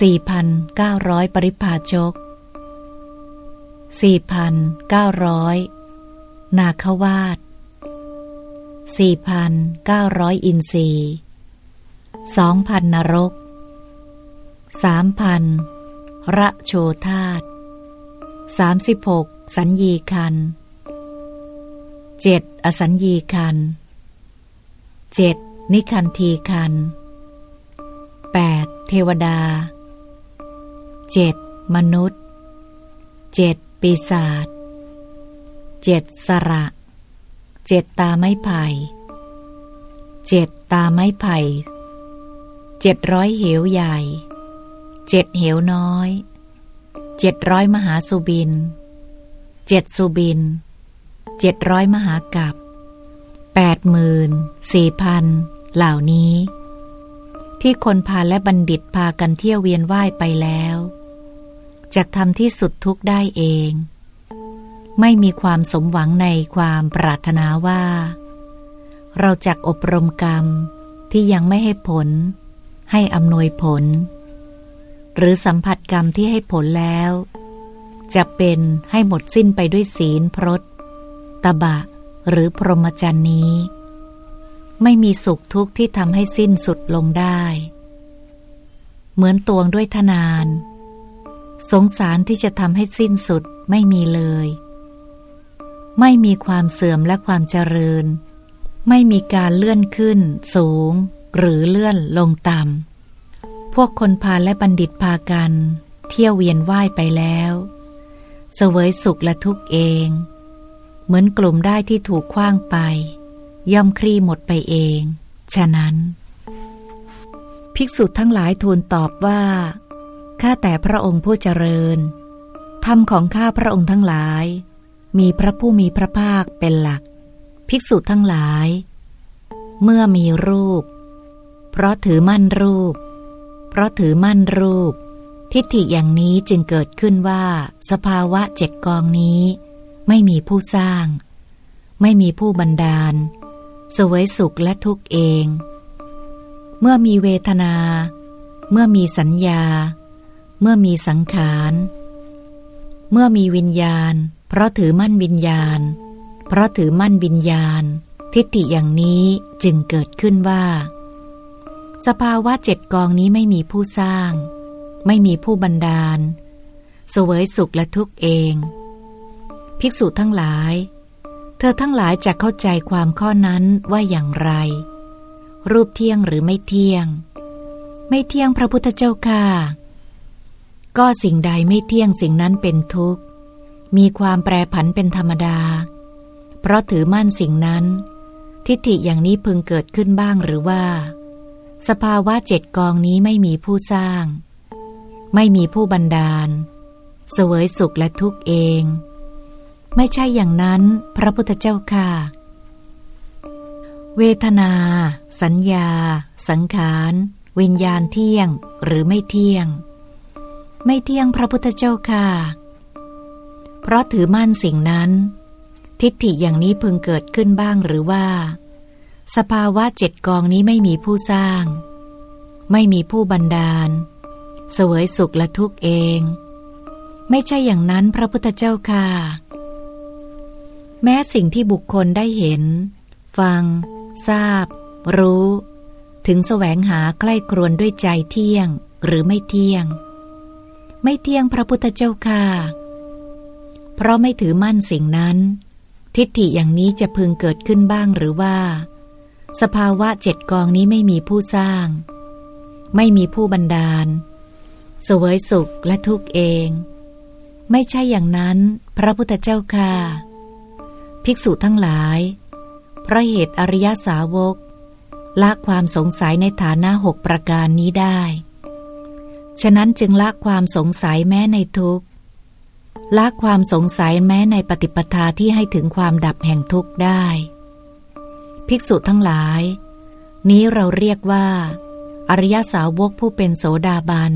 สี่พันเก้าร้อยปริพาชก สี่พันเก้าร้อยนาควาสสี่พันเก้าร้อยอินทรีสองพันนรกสามพันระโชธาตสามสิบหกสัญญีคันเจ็ดอสัญญีคันเจ็ดนิคันทีคันแปดเทวดาเจ็ดมนุษย์เจ็ด ปีศาจเจ็ดสระเจ็ดตาไม้ไผ่เจ็ดตาไม้ไผ่เจ็ดร้อยเหวใหญ่เจ็ดเหวน้อยเจ็ดร้อยมหาสุบินเจ็ดสุบินเจ็ดร้อยมหากับแปดหมื่นสี่พันเหล่านี้ ที่คนพาและบัณฑิตพากันเที่ยวเวียนว่ายไปแล้ว จะทำที่สุดทุกได้เอง ไม่มีความสมหวังในความปรารถนาว่า เราจะอบรมกรรมที่ยังไม่ให้ผล ให้อำนวยผล หรือสัมผัสกรรมที่ให้ผลแล้ว จะเป็นให้หมดสิ้นไปด้วยศีลพรตตบะ หรือพรหมจรรย์นี้ ไม่มีสุขทุกข์ที่ทำให้สิ้นสุดลงได้ เหมือนตวงด้วยทนาน สงสารที่จะทำให้สิ้นสุดไม่มีเลย ไม่มีความเสื่อมและความเจริญ ไม่มีการเลื่อนขึ้น สูง หรือเลื่อนลงต่ำพวกคนพาและบัณฑิตพากัน เที่ยวเวียนว่ายไปแล้วเสวยสุขและทุกข์เอง เหมือนกลุ่มได้ที่ถูกคว้างไป ย่อมคลี่หมดไปเอง ฉะนั้น ภิกษุทั้งหลายทูลตอบว่า ข้าแต่พระองค์ผู้เจริญ ธรรมของข้าพระองค์ทั้งหลาย มีพระผู้มีพระภาคเป็นหลัก ภิกษุทั้งหลาย เมื่อมีรูป เพราะถือมั่นรูป เพราะถือมั่นรูป ทิฏฐิอย่างนี้จึงเกิดขึ้นว่า สภาวะเจ็ดกองนี้ ไม่มีผู้สร้าง ไม่มีผู้บันดาล สวยสุขและทุกข์เอง เมื่อมีเวทนา เมื่อมีสัญญา เมื่อมีสังขาร เมื่อมีวิญญาณ เพราะถือมั่นวิญญาณ เพราะถือมั่นวิญญาณ ทิฏฐิอย่างนี้จึงเกิดขึ้นว่า สภาวะเจ็ดกองนี้ไม่มีผู้สร้าง ไม่มีผู้บันดาล เสวยสุขและทุกข์เอง ภิกษุทั้งหลาย เธอทั้งหลายจะเข้าใจความข้อนั้นว่าอย่างไร รูปเที่ยงหรือไม่เที่ยง ไม่เที่ยงพระพุทธเจ้าค่ะ ก็สิ่งใดไม่เที่ยงสิ่งนั้นเป็นทุกข์ มีความแปรผันเป็นธรรมดา เพราะถือมั่นสิ่งนั้น ทิฏฐิอย่างนี้พึงเกิดขึ้นบ้างหรือว่า สภาวะเจ็ดกองนี้ไม่มีผู้สร้าง ไม่มีผู้บันดาล เสวยสุขและทุกข์เอง ไม่ใช่อย่างนั้นพระพุทธเจ้าค่ะเวทนา สัญญา สังขาร วิญญาณเที่ยงหรือไม่เที่ยง ไม่เที่ยงพระพุทธเจ้าค่ะ เพราะถือมั่นสิ่งนั้น ทิฏฐิอย่างนี้พึงเกิดขึ้นบ้างหรือว่า สภาวะเจ็ดกองนี้ไม่มีผู้สร้าง ไม่มีผู้บันดาล เสวยสุขและทุกข์เอง ไม่ใช่อย่างนั้นพระพุทธเจ้าค่ะ แม้สิ่งที่บุคคลได้เห็น ฟัง ทราบ รู้ ถึงแสวงหาใกล้ครวนด้วยใจเที่ยงหรือไม่เที่ยง ไม่เที่ยงพระพุทธเจ้าค่ะ เพราะไม่ถือมั่นสิ่งนั้น ทิฏฐิอย่างนี้จะพึงเกิดขึ้นบ้างหรือว่า สภาวะเจ็ดกองนี้ไม่มีผู้สร้าง ไม่มีผู้บันดาล สวยสุขและทุกข์เอง ไม่ใช่อย่างนั้นพระพุทธเจ้าค่ะ ภิกษุทั้งหลายเพราะเหตุอริยสาวกละความสงสัยในฐานะหกประการนี้ได้ ฉะนั้นจึงละความสงสัยแม้ในทุกข์ละความสงสัยแม้ในปฏิปทาที่ให้ถึงความดับแห่งทุกข์ได้ ภิกษุทั้งหลาย นี้เราเรียกว่า อริยสาวกผู้เป็นโสดาบัน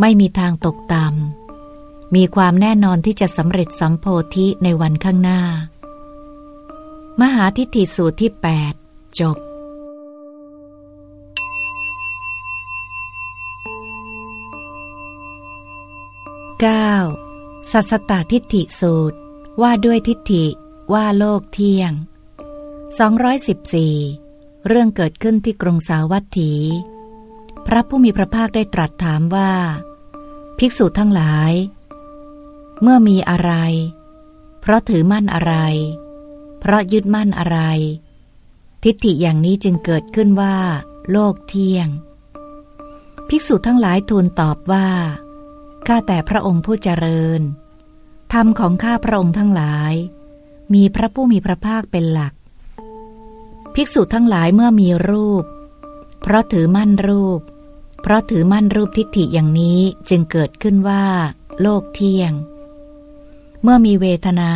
ไม่มีทางตกต่ำมีความแน่นอนที่จะสำเร็จสัมโพธิในวันข้างหน้า มหาทิฏฐิสูตรที่ 8 จบ 9. สัสตตทิฏฐิสูตร ว่าด้วยทิฏฐิว่าโลกเที่ยง 214 เรื่องเกิดขึ้นที่กรุงสาวัตถี พระผู้มีพระภาคได้ตรัสถามว่า ภิกษุทั้งหลาย เมื่อมีอะไร เพราะถือมั่นอะไร เพราะยึดมั่นอะไร ทิฏฐิอย่างนี้จึงเกิดขึ้นว่า โลกเที่ยง ภิกษุทั้งหลายทูลตอบว่า ข้าแต่พระองค์ผู้เจริญ ธรรมของข้าพระองค์ทั้งหลาย มีพระผู้มีพระภาคเป็นหลัก ภิกษุทั้งหลายเมื่อมีรูป เพราะถือมั่นรูป เพราะถือมั่นรูปทิฏฐิอย่างนี้จึงเกิดขึ้นว่า โลกเที่ยง เมื่อมีเวทนา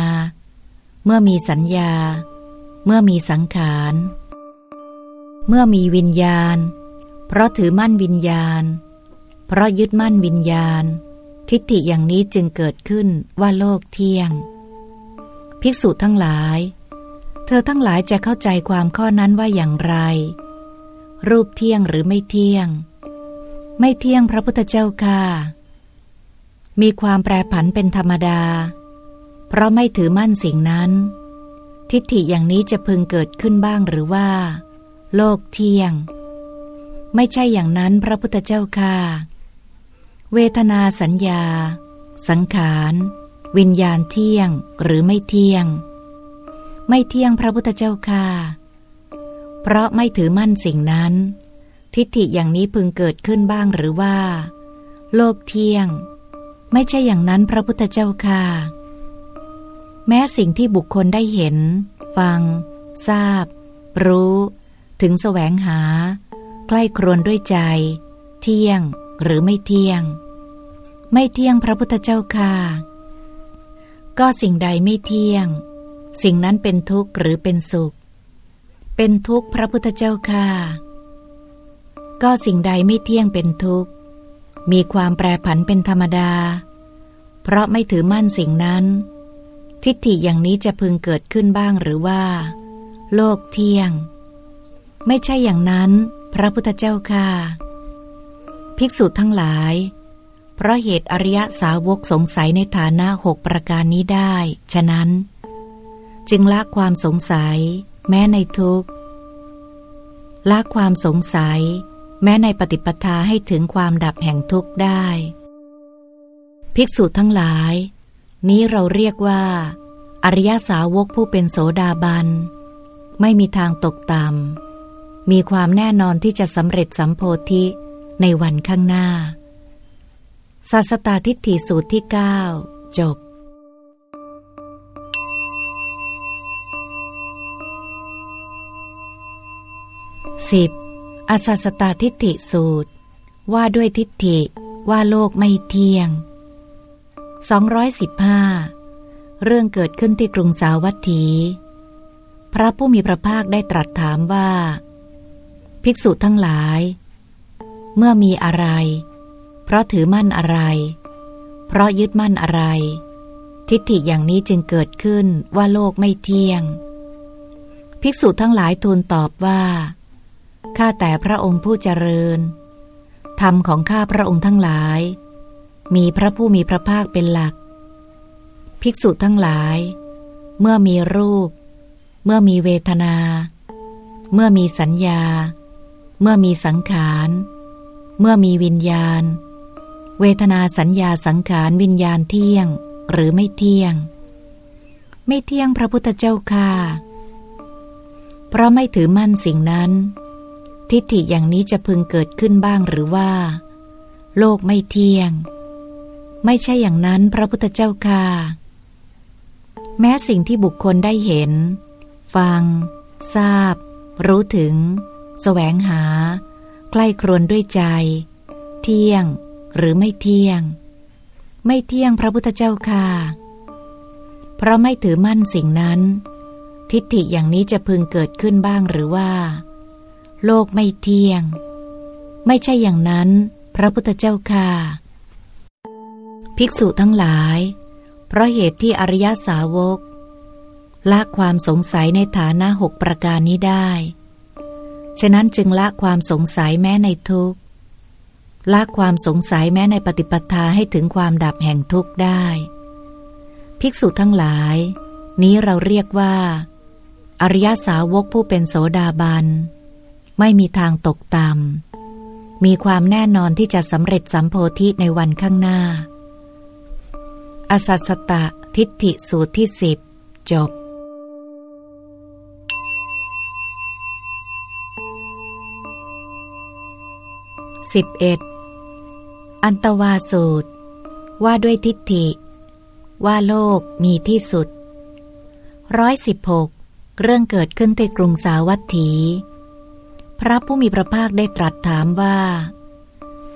เมื่อมีสัญญา เมื่อมีสังขาร เมื่อมีวิญญาณ เพราะถือมั่นวิญญาณ เพราะยึดมั่นวิญญาณ ทิฏฐิอย่างนี้จึงเกิดขึ้นว่าโลกเที่ยง ภิกษุทั้งหลาย เธอทั้งหลายจะเข้าใจความข้อนั้นว่าอย่างไร รูปเที่ยงหรือไม่เที่ยง ไม่เที่ยงพระพุทธเจ้าค่ะ มีความแปรผันเป็นธรรมดา เพราะไม่ถือมั่นสิ่งนั้น ทิฏฐิอย่างนี้จะพึงเกิดขึ้นบ้างหรือว่า โลกเที่ยง ไม่ใช่อย่างนั้นพระพุทธเจ้าค่ะ เวทนาสัญญา สังขาร วิญญาณเที่ยงหรือไม่เที่ยง ไม่เที่ยงพระพุทธเจ้าค่ะ เพราะไม่ถือมั่นสิ่งนั้น ทิฏฐิอย่างนี้พึงเกิดขึ้นบ้างหรือว่า โลกเที่ยง ไม่ใช่อย่างนั้นพระพุทธเจ้าค่ะ แม้สิ่งที่บุคคลได้เห็น ฟัง ทราบ รู้ ถึงแสวงหา ใกล้ครวนด้วยใจ เที่ยง หรือไม่เที่ยง ไม่เที่ยงพระพุทธเจ้าค่ะ ก็สิ่งใดไม่เที่ยง สิ่งนั้นเป็นทุกข์หรือเป็นสุข เป็นทุกข์พระพุทธเจ้าค่ะ ก็สิ่งใดไม่เที่ยงเป็นทุกข์ มีความแปรผันเป็นธรรมดา เพราะไม่ถือมั่นสิ่งนั้น ทิฏฐิอย่างนี้จะพึงเกิดขึ้นบ้างหรือว่า โลกเที่ยง ไม่ใช่อย่างนั้น พระพุทธเจ้าค่ะ ภิกษุทั้งหลาย เพราะเหตุอริยสาวกสงสัยในฐานะหกประการนี้ได้ ฉะนั้น จึงละความสงสัย แม้ในทุกข์ละความสงสัย แม้ในปฏิปทาให้ถึงความดับแห่งทุกข์ได้ ภิกษุทั้งหลาย นี้เราเรียกว่า อริยสาวกผู้เป็นโสดาบัน ไม่มีทางตกต่ำมีความแน่นอนที่จะสำเร็จสัมโพธิ ในวันข้างหน้า ศาสตาทิฏฐิสูตรที่ 9 จบ 10. อาศาสตาทิฏฐิสูตร ว่าด้วยทิฏฐิว่าโลกไม่เที่ยง 215 เรื่องเกิดขึ้นที่กรุงสาวัตถี พระผู้มีพระภาคได้ตรัสถามว่า ภิกษุทั้งหลาย เมื่อมีอะไร เพราะถือมั่นอะไร เพราะยึดมั่นอะไร ทิฏฐิอย่างนี้จึงเกิดขึ้นว่าโลกไม่เที่ยง ภิกษุทั้งหลายทูลตอบว่า ข้าแต่พระองค์ผู้เจริญ ธรรมของข้าพระองค์ทั้งหลาย มีพระผู้มีพระภาคเป็นหลัก ภิกษุทั้งหลาย เมื่อมีรูป เมื่อมีเวทนา เมื่อมีสัญญา เมื่อมีสังขารเเมื่อมีวิญญาณ เวทนาสัญญาสังขารวิญญาณเที่ยงหรือไม่เที่ยง ไม่เที่ยงพระพุทธเจ้าค่ะ เพราะไม่ถือมั่นสิ่งนั้น ทิฏฐิอย่างนี้จะพึงเกิดขึ้นบ้างหรือว่า โลกไม่เที่ยง ไม่ใช่อย่างนั้นพระพุทธเจ้าค่ะ แม้สิ่งที่บุคคลได้เห็น ฟัง ทราบ รู้ถึงแสวงหา ใกล้ครวนด้วยใจ เที่ยงหรือไม่เที่ยง ไม่เที่ยงพระพุทธเจ้าค่ะ เพราะไม่ถือมั่นสิ่งนั้น ทิฏฐิอย่างนี้จะพึงเกิดขึ้นบ้างหรือว่า โลกไม่เที่ยง ไม่ใช่อย่างนั้น พระพุทธเจ้าค่ะภิกษุทั้งหลาย เพราะเหตุที่อริยสาวกละความสงสัยในฐานะหกประการนี้ได้ ฉะนั้นจึงละความสงสัยแม้ในทุกข์ละความสงสัยแม้ในปฏิปทาให้ถึงความดับแห่งทุกข์ได้ ภิกษุทั้งหลาย นี้เราเรียกว่า อริยสาวกผู้เป็นโสดาบัน ไม่มีทางตกต่ำมีความแน่นอนที่จะสำเร็จสัมโพธิในวันข้างหน้า อสัสสตะทิฏฐิสูตรที่สิบจบ 11. อันตวาสูตร ว่าด้วยทิฏฐิ ว่าโลกมีที่สุดร้อยสิบหกเรื่องเกิดขึ้นในกรุงสาวัตถี พระผู้มีพระภาคได้ตรัสถามว่า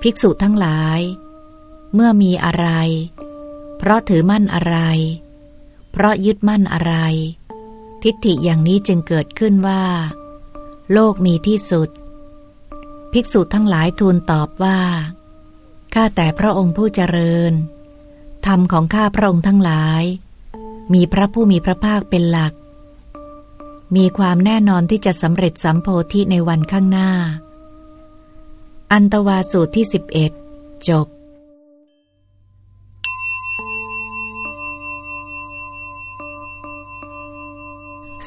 ภิกษุทั้งหลาย เมื่อมีอะไร เพราะถือมั่นอะไร เพราะยึดมั่นอะไร ทิฏฐิอย่างนี้จึงเกิดขึ้นว่า โลกมีที่สุด ภิกษุทั้งหลายทูลตอบว่า ข้าแต่พระองค์ผู้เจริญ ธรรมของข้าพระองค์ทั้งหลาย มีพระผู้มีพระภาคเป็นหลัก มีความแน่นอนที่จะสำเร็จสัมโพธิในวันข้างหน้า อันตวาสูตรที่สิบเอ็ดจบ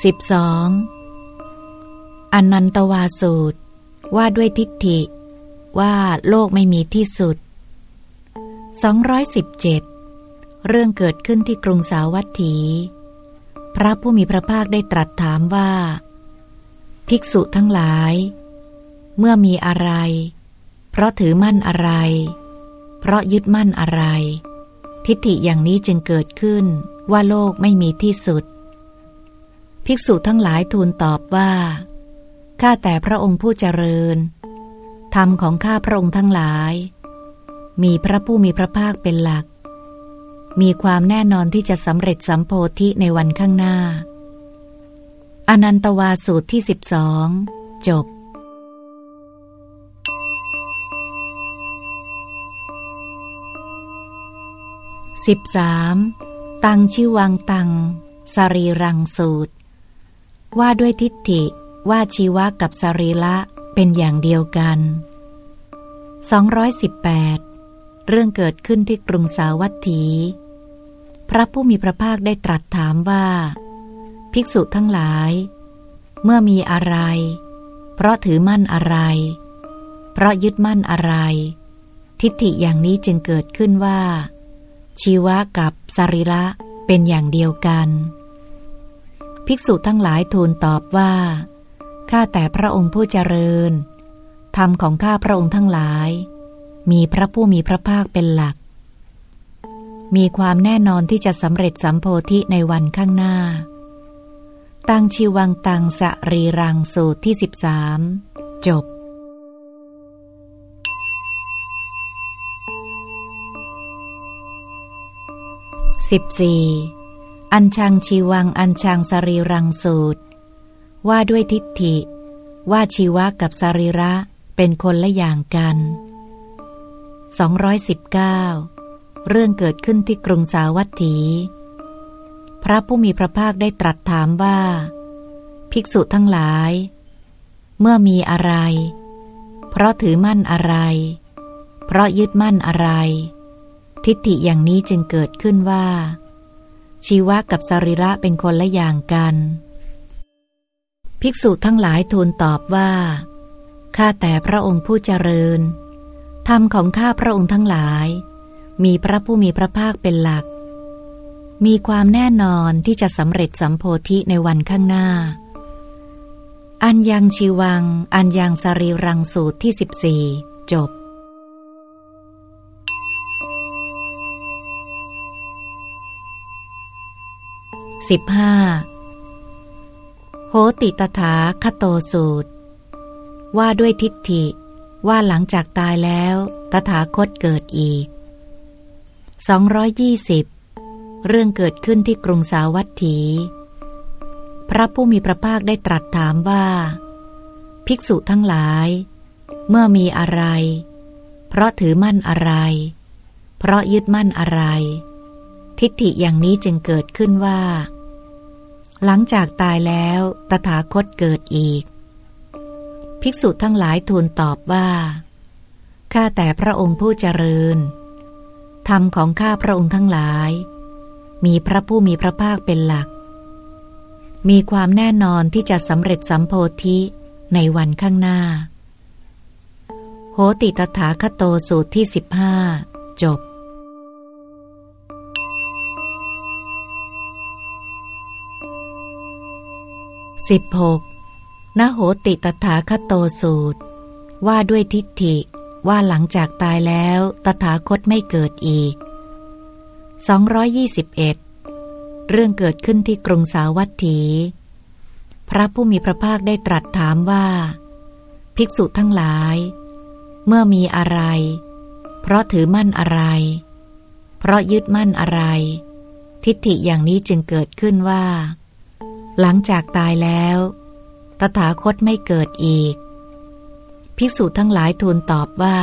สิบสองอนันตวาสูตร ว่าด้วยทิฏฐิ ว่าโลกไม่มีที่สุด 217 เรื่องเกิดขึ้นที่กรุงสาวัตถี พระผู้มีพระภาคได้ตรัสถามว่า ภิกษุทั้งหลาย เมื่อมีอะไร เพราะถือมั่นอะไร เพราะยึดมั่นอะไร ทิฏฐิอย่างนี้จึงเกิดขึ้นว่าโลกไม่มีที่สุด ภิกษุทั้งหลายทูลตอบว่า ข้าแต่พระองค์ผู้เจริญ ธรรมของข้าพระองค์ทั้งหลาย มีพระผู้มีพระภาคเป็นหลัก มีความแน่นอนที่จะสำเร็จสัมโพธิในวันข้างหน้า อนันตวาสูตรที่สิบสองจบสิบสามตังชิวังตัง สรีรังสูตร ว่าด้วยทิฏฐิ ว่าชีวะกับสรีละเป็นอย่างเดียวกัน 218 เรื่องเกิดขึ้นที่กรุงสาวัตถี พระผู้มีพระภาคได้ตรัสถามว่า ภิกษุทั้งหลาย เมื่อมีอะไร เพราะถือมั่นอะไร เพราะยึดมั่นอะไร ทิฏฐิอย่างนี้จึงเกิดขึ้นว่า ชีวะกับสรีละเป็นอย่างเดียวกัน ภิกษุทั้งหลายทูลตอบว่า ข้าแต่พระองค์ผู้เจริญ ธรรมของข้าพระองค์ทั้งหลาย มีพระผู้มีพระภาคเป็นหลัก มีความแน่นอนที่จะสำเร็จสัมโพธิในวันข้างหน้า ตังชีวังตังสรีรังสูตรที่สิบสามจบสิบสี่อัญชังชีวังอัญชังสรีรังสูตร ว่าด้วยทิฏฐิ ว่าชีวะกับสรีระเป็นคนละอย่างกัน 219 เรื่องเกิดขึ้นที่กรุงสาวัตถี พระผู้มีพระภาคได้ตรัสถามว่า ภิกษุทั้งหลาย เมื่อมีอะไร เพราะถือมั่นอะไร เพราะยึดมั่นอะไร ทิฏฐิอย่างนี้จึงเกิดขึ้นว่า ชีวะกับสรีระเป็นคนละอย่างกัน ภิกษุทั้งหลายทูลตอบว่า ข้าแต่พระองค์ผู้เจริญ ธรรมของข้าพระองค์ทั้งหลาย มีพระผู้มีพระภาคเป็นหลัก มีความแน่นอนที่จะสำเร็จสัมโพธิในวันข้างหน้า อันยังชีวัง อันยังสรีรังสูตรที่สิบสี่จบสิบห้า โหติตถาคโตสูตร ว่าด้วยทิฏฐิว่าหลังจากตายแล้ว ตถาคตเกิดอีก 220 เรื่องเกิดขึ้นที่กรุงสาวัตถี พระผู้มีพระภาคได้ตรัสถามว่า ภิกษุทั้งหลาย เมื่อมีอะไร เพราะถือมั่นอะไร เพราะยึดมั่นอะไร ทิฏฐิอย่างนี้จึงเกิดขึ้นว่า หลังจากตายแล้วตถาคตเกิดอีก ภิกษุทั้งหลายทูลตอบว่า ข้าแต่พระองค์ผู้เจริญ ธรรมของข้าพระองค์ทั้งหลาย มีพระผู้มีพระภาคเป็นหลัก มีความแน่นอนที่จะสำเร็จสัมโพธิในวันข้างหน้า โหติตถาคโตสูตรที่สิบห้าจบ สิบหกนโหติตถาคตโตสูตร ว่าด้วยทิฏฐิว่าหลังจากตายแล้วตถาคตไม่เกิดอีก 221 เรื่องเกิดขึ้นที่กรุงสาวัตถี พระผู้มีพระภาคได้ตรัสถามว่า ภิกษุทั้งหลาย เมื่อมีอะไร เพราะถือมั่นอะไร เพราะยึดมั่นอะไร ทิฏฐิอย่างนี้จึงเกิดขึ้นว่า หลังจากตายแล้ว ตถาคตไม่เกิดอีก ภิกษุทั้งหลายทูลตอบว่า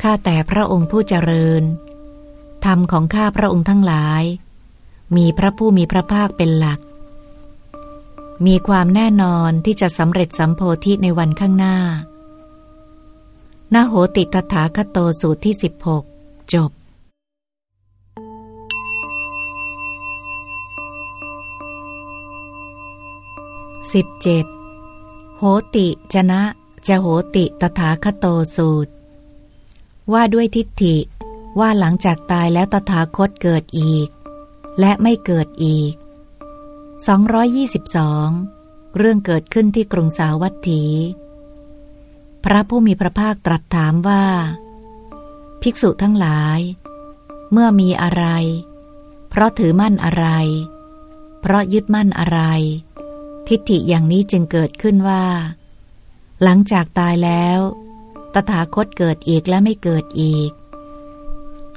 ข้าแต่พระองค์ผู้เจริญ ธรรมของข้าพระองค์ทั้งหลาย มีพระผู้มีพระภาคเป็นหลัก มีความแน่นอนที่จะสำเร็จสัมโพธิในวันข้างหน้านาโหติตถาคตโตสูตรที่สิบหกจบ 17 โหติจนะจะโหติตถาคโตสูตร ว่าด้วยทิฏฐิว่าหลังจากตายแล้วตถาคตเกิดอีก และไม่เกิดอีก 222 เรื่องเกิดขึ้นที่กรุงสาวัตถี พระผู้มีพระภาคตรัสถามว่า ภิกษุทั้งหลาย เมื่อมีอะไร เพราะถือมั่นอะไร เพราะยึดมั่นอะไร ทิฏฐิอย่างนี้จึงเกิดขึ้นว่า หลังจากตายแล้ว ตถาคตเกิดอีกและไม่เกิดอีก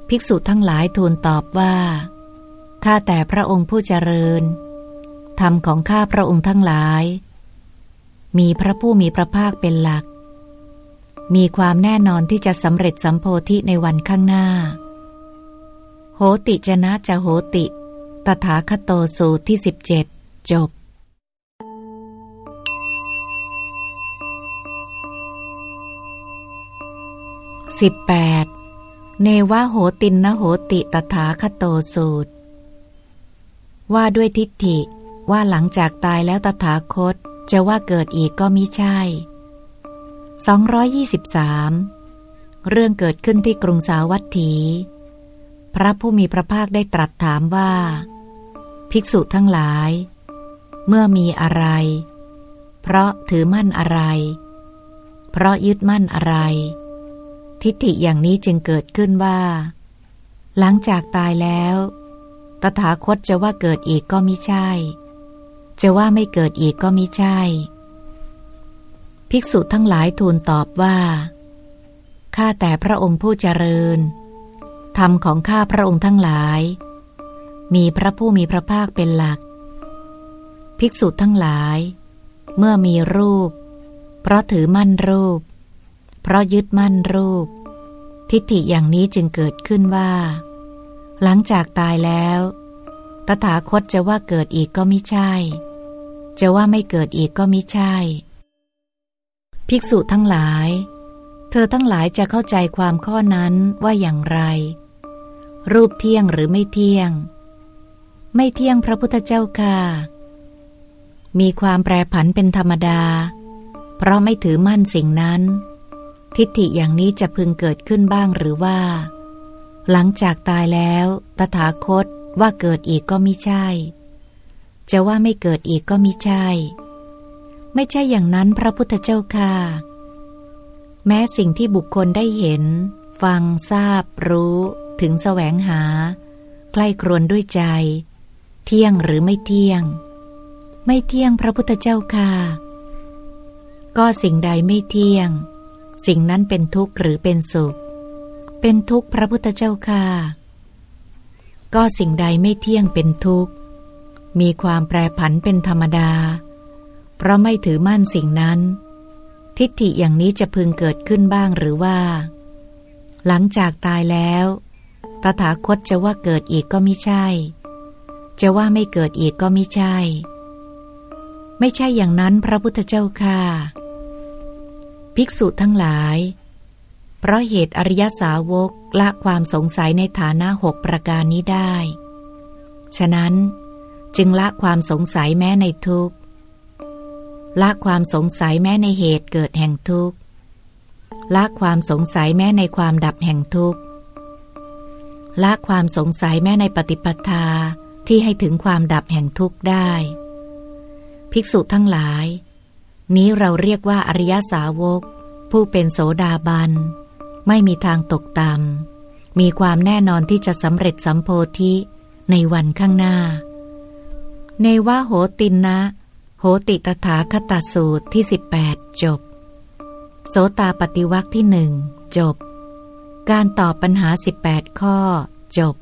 ภิกษุทั้งหลายทูลตอบว่า ข้าแต่พระองค์ผู้เจริญ ธรรมของข้าพระองค์ทั้งหลาย มีพระผู้มีพระภาคเป็นหลัก มีความแน่นอนที่จะสำเร็จสัมโพธิในวันข้างหน้า โหติจนะจะโหติ ตถาคตโตสูตรที่สิบเจ็ดจบ 18. เนวะโหตินนโหติตถาคโตสูตร ว่าด้วยทิฏฐิว่าหลังจากตายแล้วตถาคตจะว่าเกิดอีกก็มิใช่ 223 เรื่องเกิดขึ้นที่กรุงสาวัตถี พระผู้มีพระภาคได้ตรัสถามว่า ภิกษุทั้งหลาย เมื่อมีอะไร เพราะถือมั่นอะไร เพราะยึดมั่นอะไร ทิฏฐิอย่างนี้จึงเกิดขึ้นว่า หลังจากตายแล้ว ตถาคตจะว่าเกิดอีกก็ไมิใช่ จะว่าไม่เกิดอีกก็ไมิใช่ ภิกษุทั้งหลายทูลตอบว่า ข้าแต่พระองค์ผู้เจริญ ธรรมของข้าพระองค์ทั้งหลาย มีพระผู้มีพระภาคเป็นหลัก ภิกษุทั้งหลาย เมื่อมีรูป เพราะถือมั่นรูป เพราะยึดมั่นรูป ทิฏฐิอย่างนี้จึงเกิดขึ้นว่า หลังจากตายแล้ว ตถาคตจะว่าเกิดอีกก็ไม่ใช่ จะว่าไม่เกิดอีกก็ไม่ใช่ ภิกษุทั้งหลาย เธอทั้งหลายจะเข้าใจความข้อนั้นว่าอย่างไร รูปเที่ยงหรือไม่เที่ยง ไม่เที่ยงพระพุทธเจ้าค่ะมีความแปรผันเป็นธรรมดา เพราะไม่ถือมั่นสิ่งนั้น ทิฏฐิอย่างนี้จะพึงเกิดขึ้นบ้างหรือว่า หลังจากตายแล้ว ตถาคตว่าเกิดอีกก็มิใช่ จะว่าไม่เกิดอีกก็มิใช่ ไม่ใช่อย่างนั้นพระพุทธเจ้าค่ะแม้สิ่งที่บุคคลได้เห็น ฟังทราบ รู้ ถึงแสวงหา ใกล้ครวนด้วยใจ เที่ยงหรือไม่เที่ยง ไม่เที่ยงพระพุทธเจ้าค่ะ ก็สิ่งใดไม่เที่ยง สิ่งนั้นเป็นทุกข์หรือเป็นสุข เป็นทุกข์พระพุทธเจ้าค่ะก็สิ่งใดไม่เที่ยงเป็นทุกข์ มีความแปรผันเป็นธรรมดา เพราะไม่ถือมั่นสิ่งนั้น ทิฏฐิอย่างนี้จะพึงเกิดขึ้นบ้างหรือว่า หลังจากตายแล้ว ตถาคตจะว่าเกิดอีกก็ไม่ใช่ จะว่าไม่เกิดอีกก็ไม่ใช่ ไม่ใช่อย่างนั้นพระพุทธเจ้าค่ะ ภิกษุทั้งหลาย เพราะเหตุอริยสาวกละความสงสัยในฐานะหกประการนี้ได้ ฉะนั้นจึงละความสงสัยแม้ในทุกข์ละความสงสัยแม้ในเหตุเกิดแห่งทุกข์ละความสงสัยแม้ในความดับแห่งทุกข์ละความสงสัยแม้ในปฏิปทาที่ให้ถึงความดับแห่งทุกข์ได้ ภิกษุทั้งหลาย นี้เราเรียกว่าอริยสาวก ผู้เป็นโสดาบัน ไม่มีทางตกต่ำมีความแน่นอนที่จะสำเร็จสัมโพธิในวันข้างหน้า ในว่าโหตินนะ โหติตถาคตสูตรที่ 18 จบ โสตาปฏิวักที่หนึ่งจบ การตอบปัญหา 18 ข้อ จบ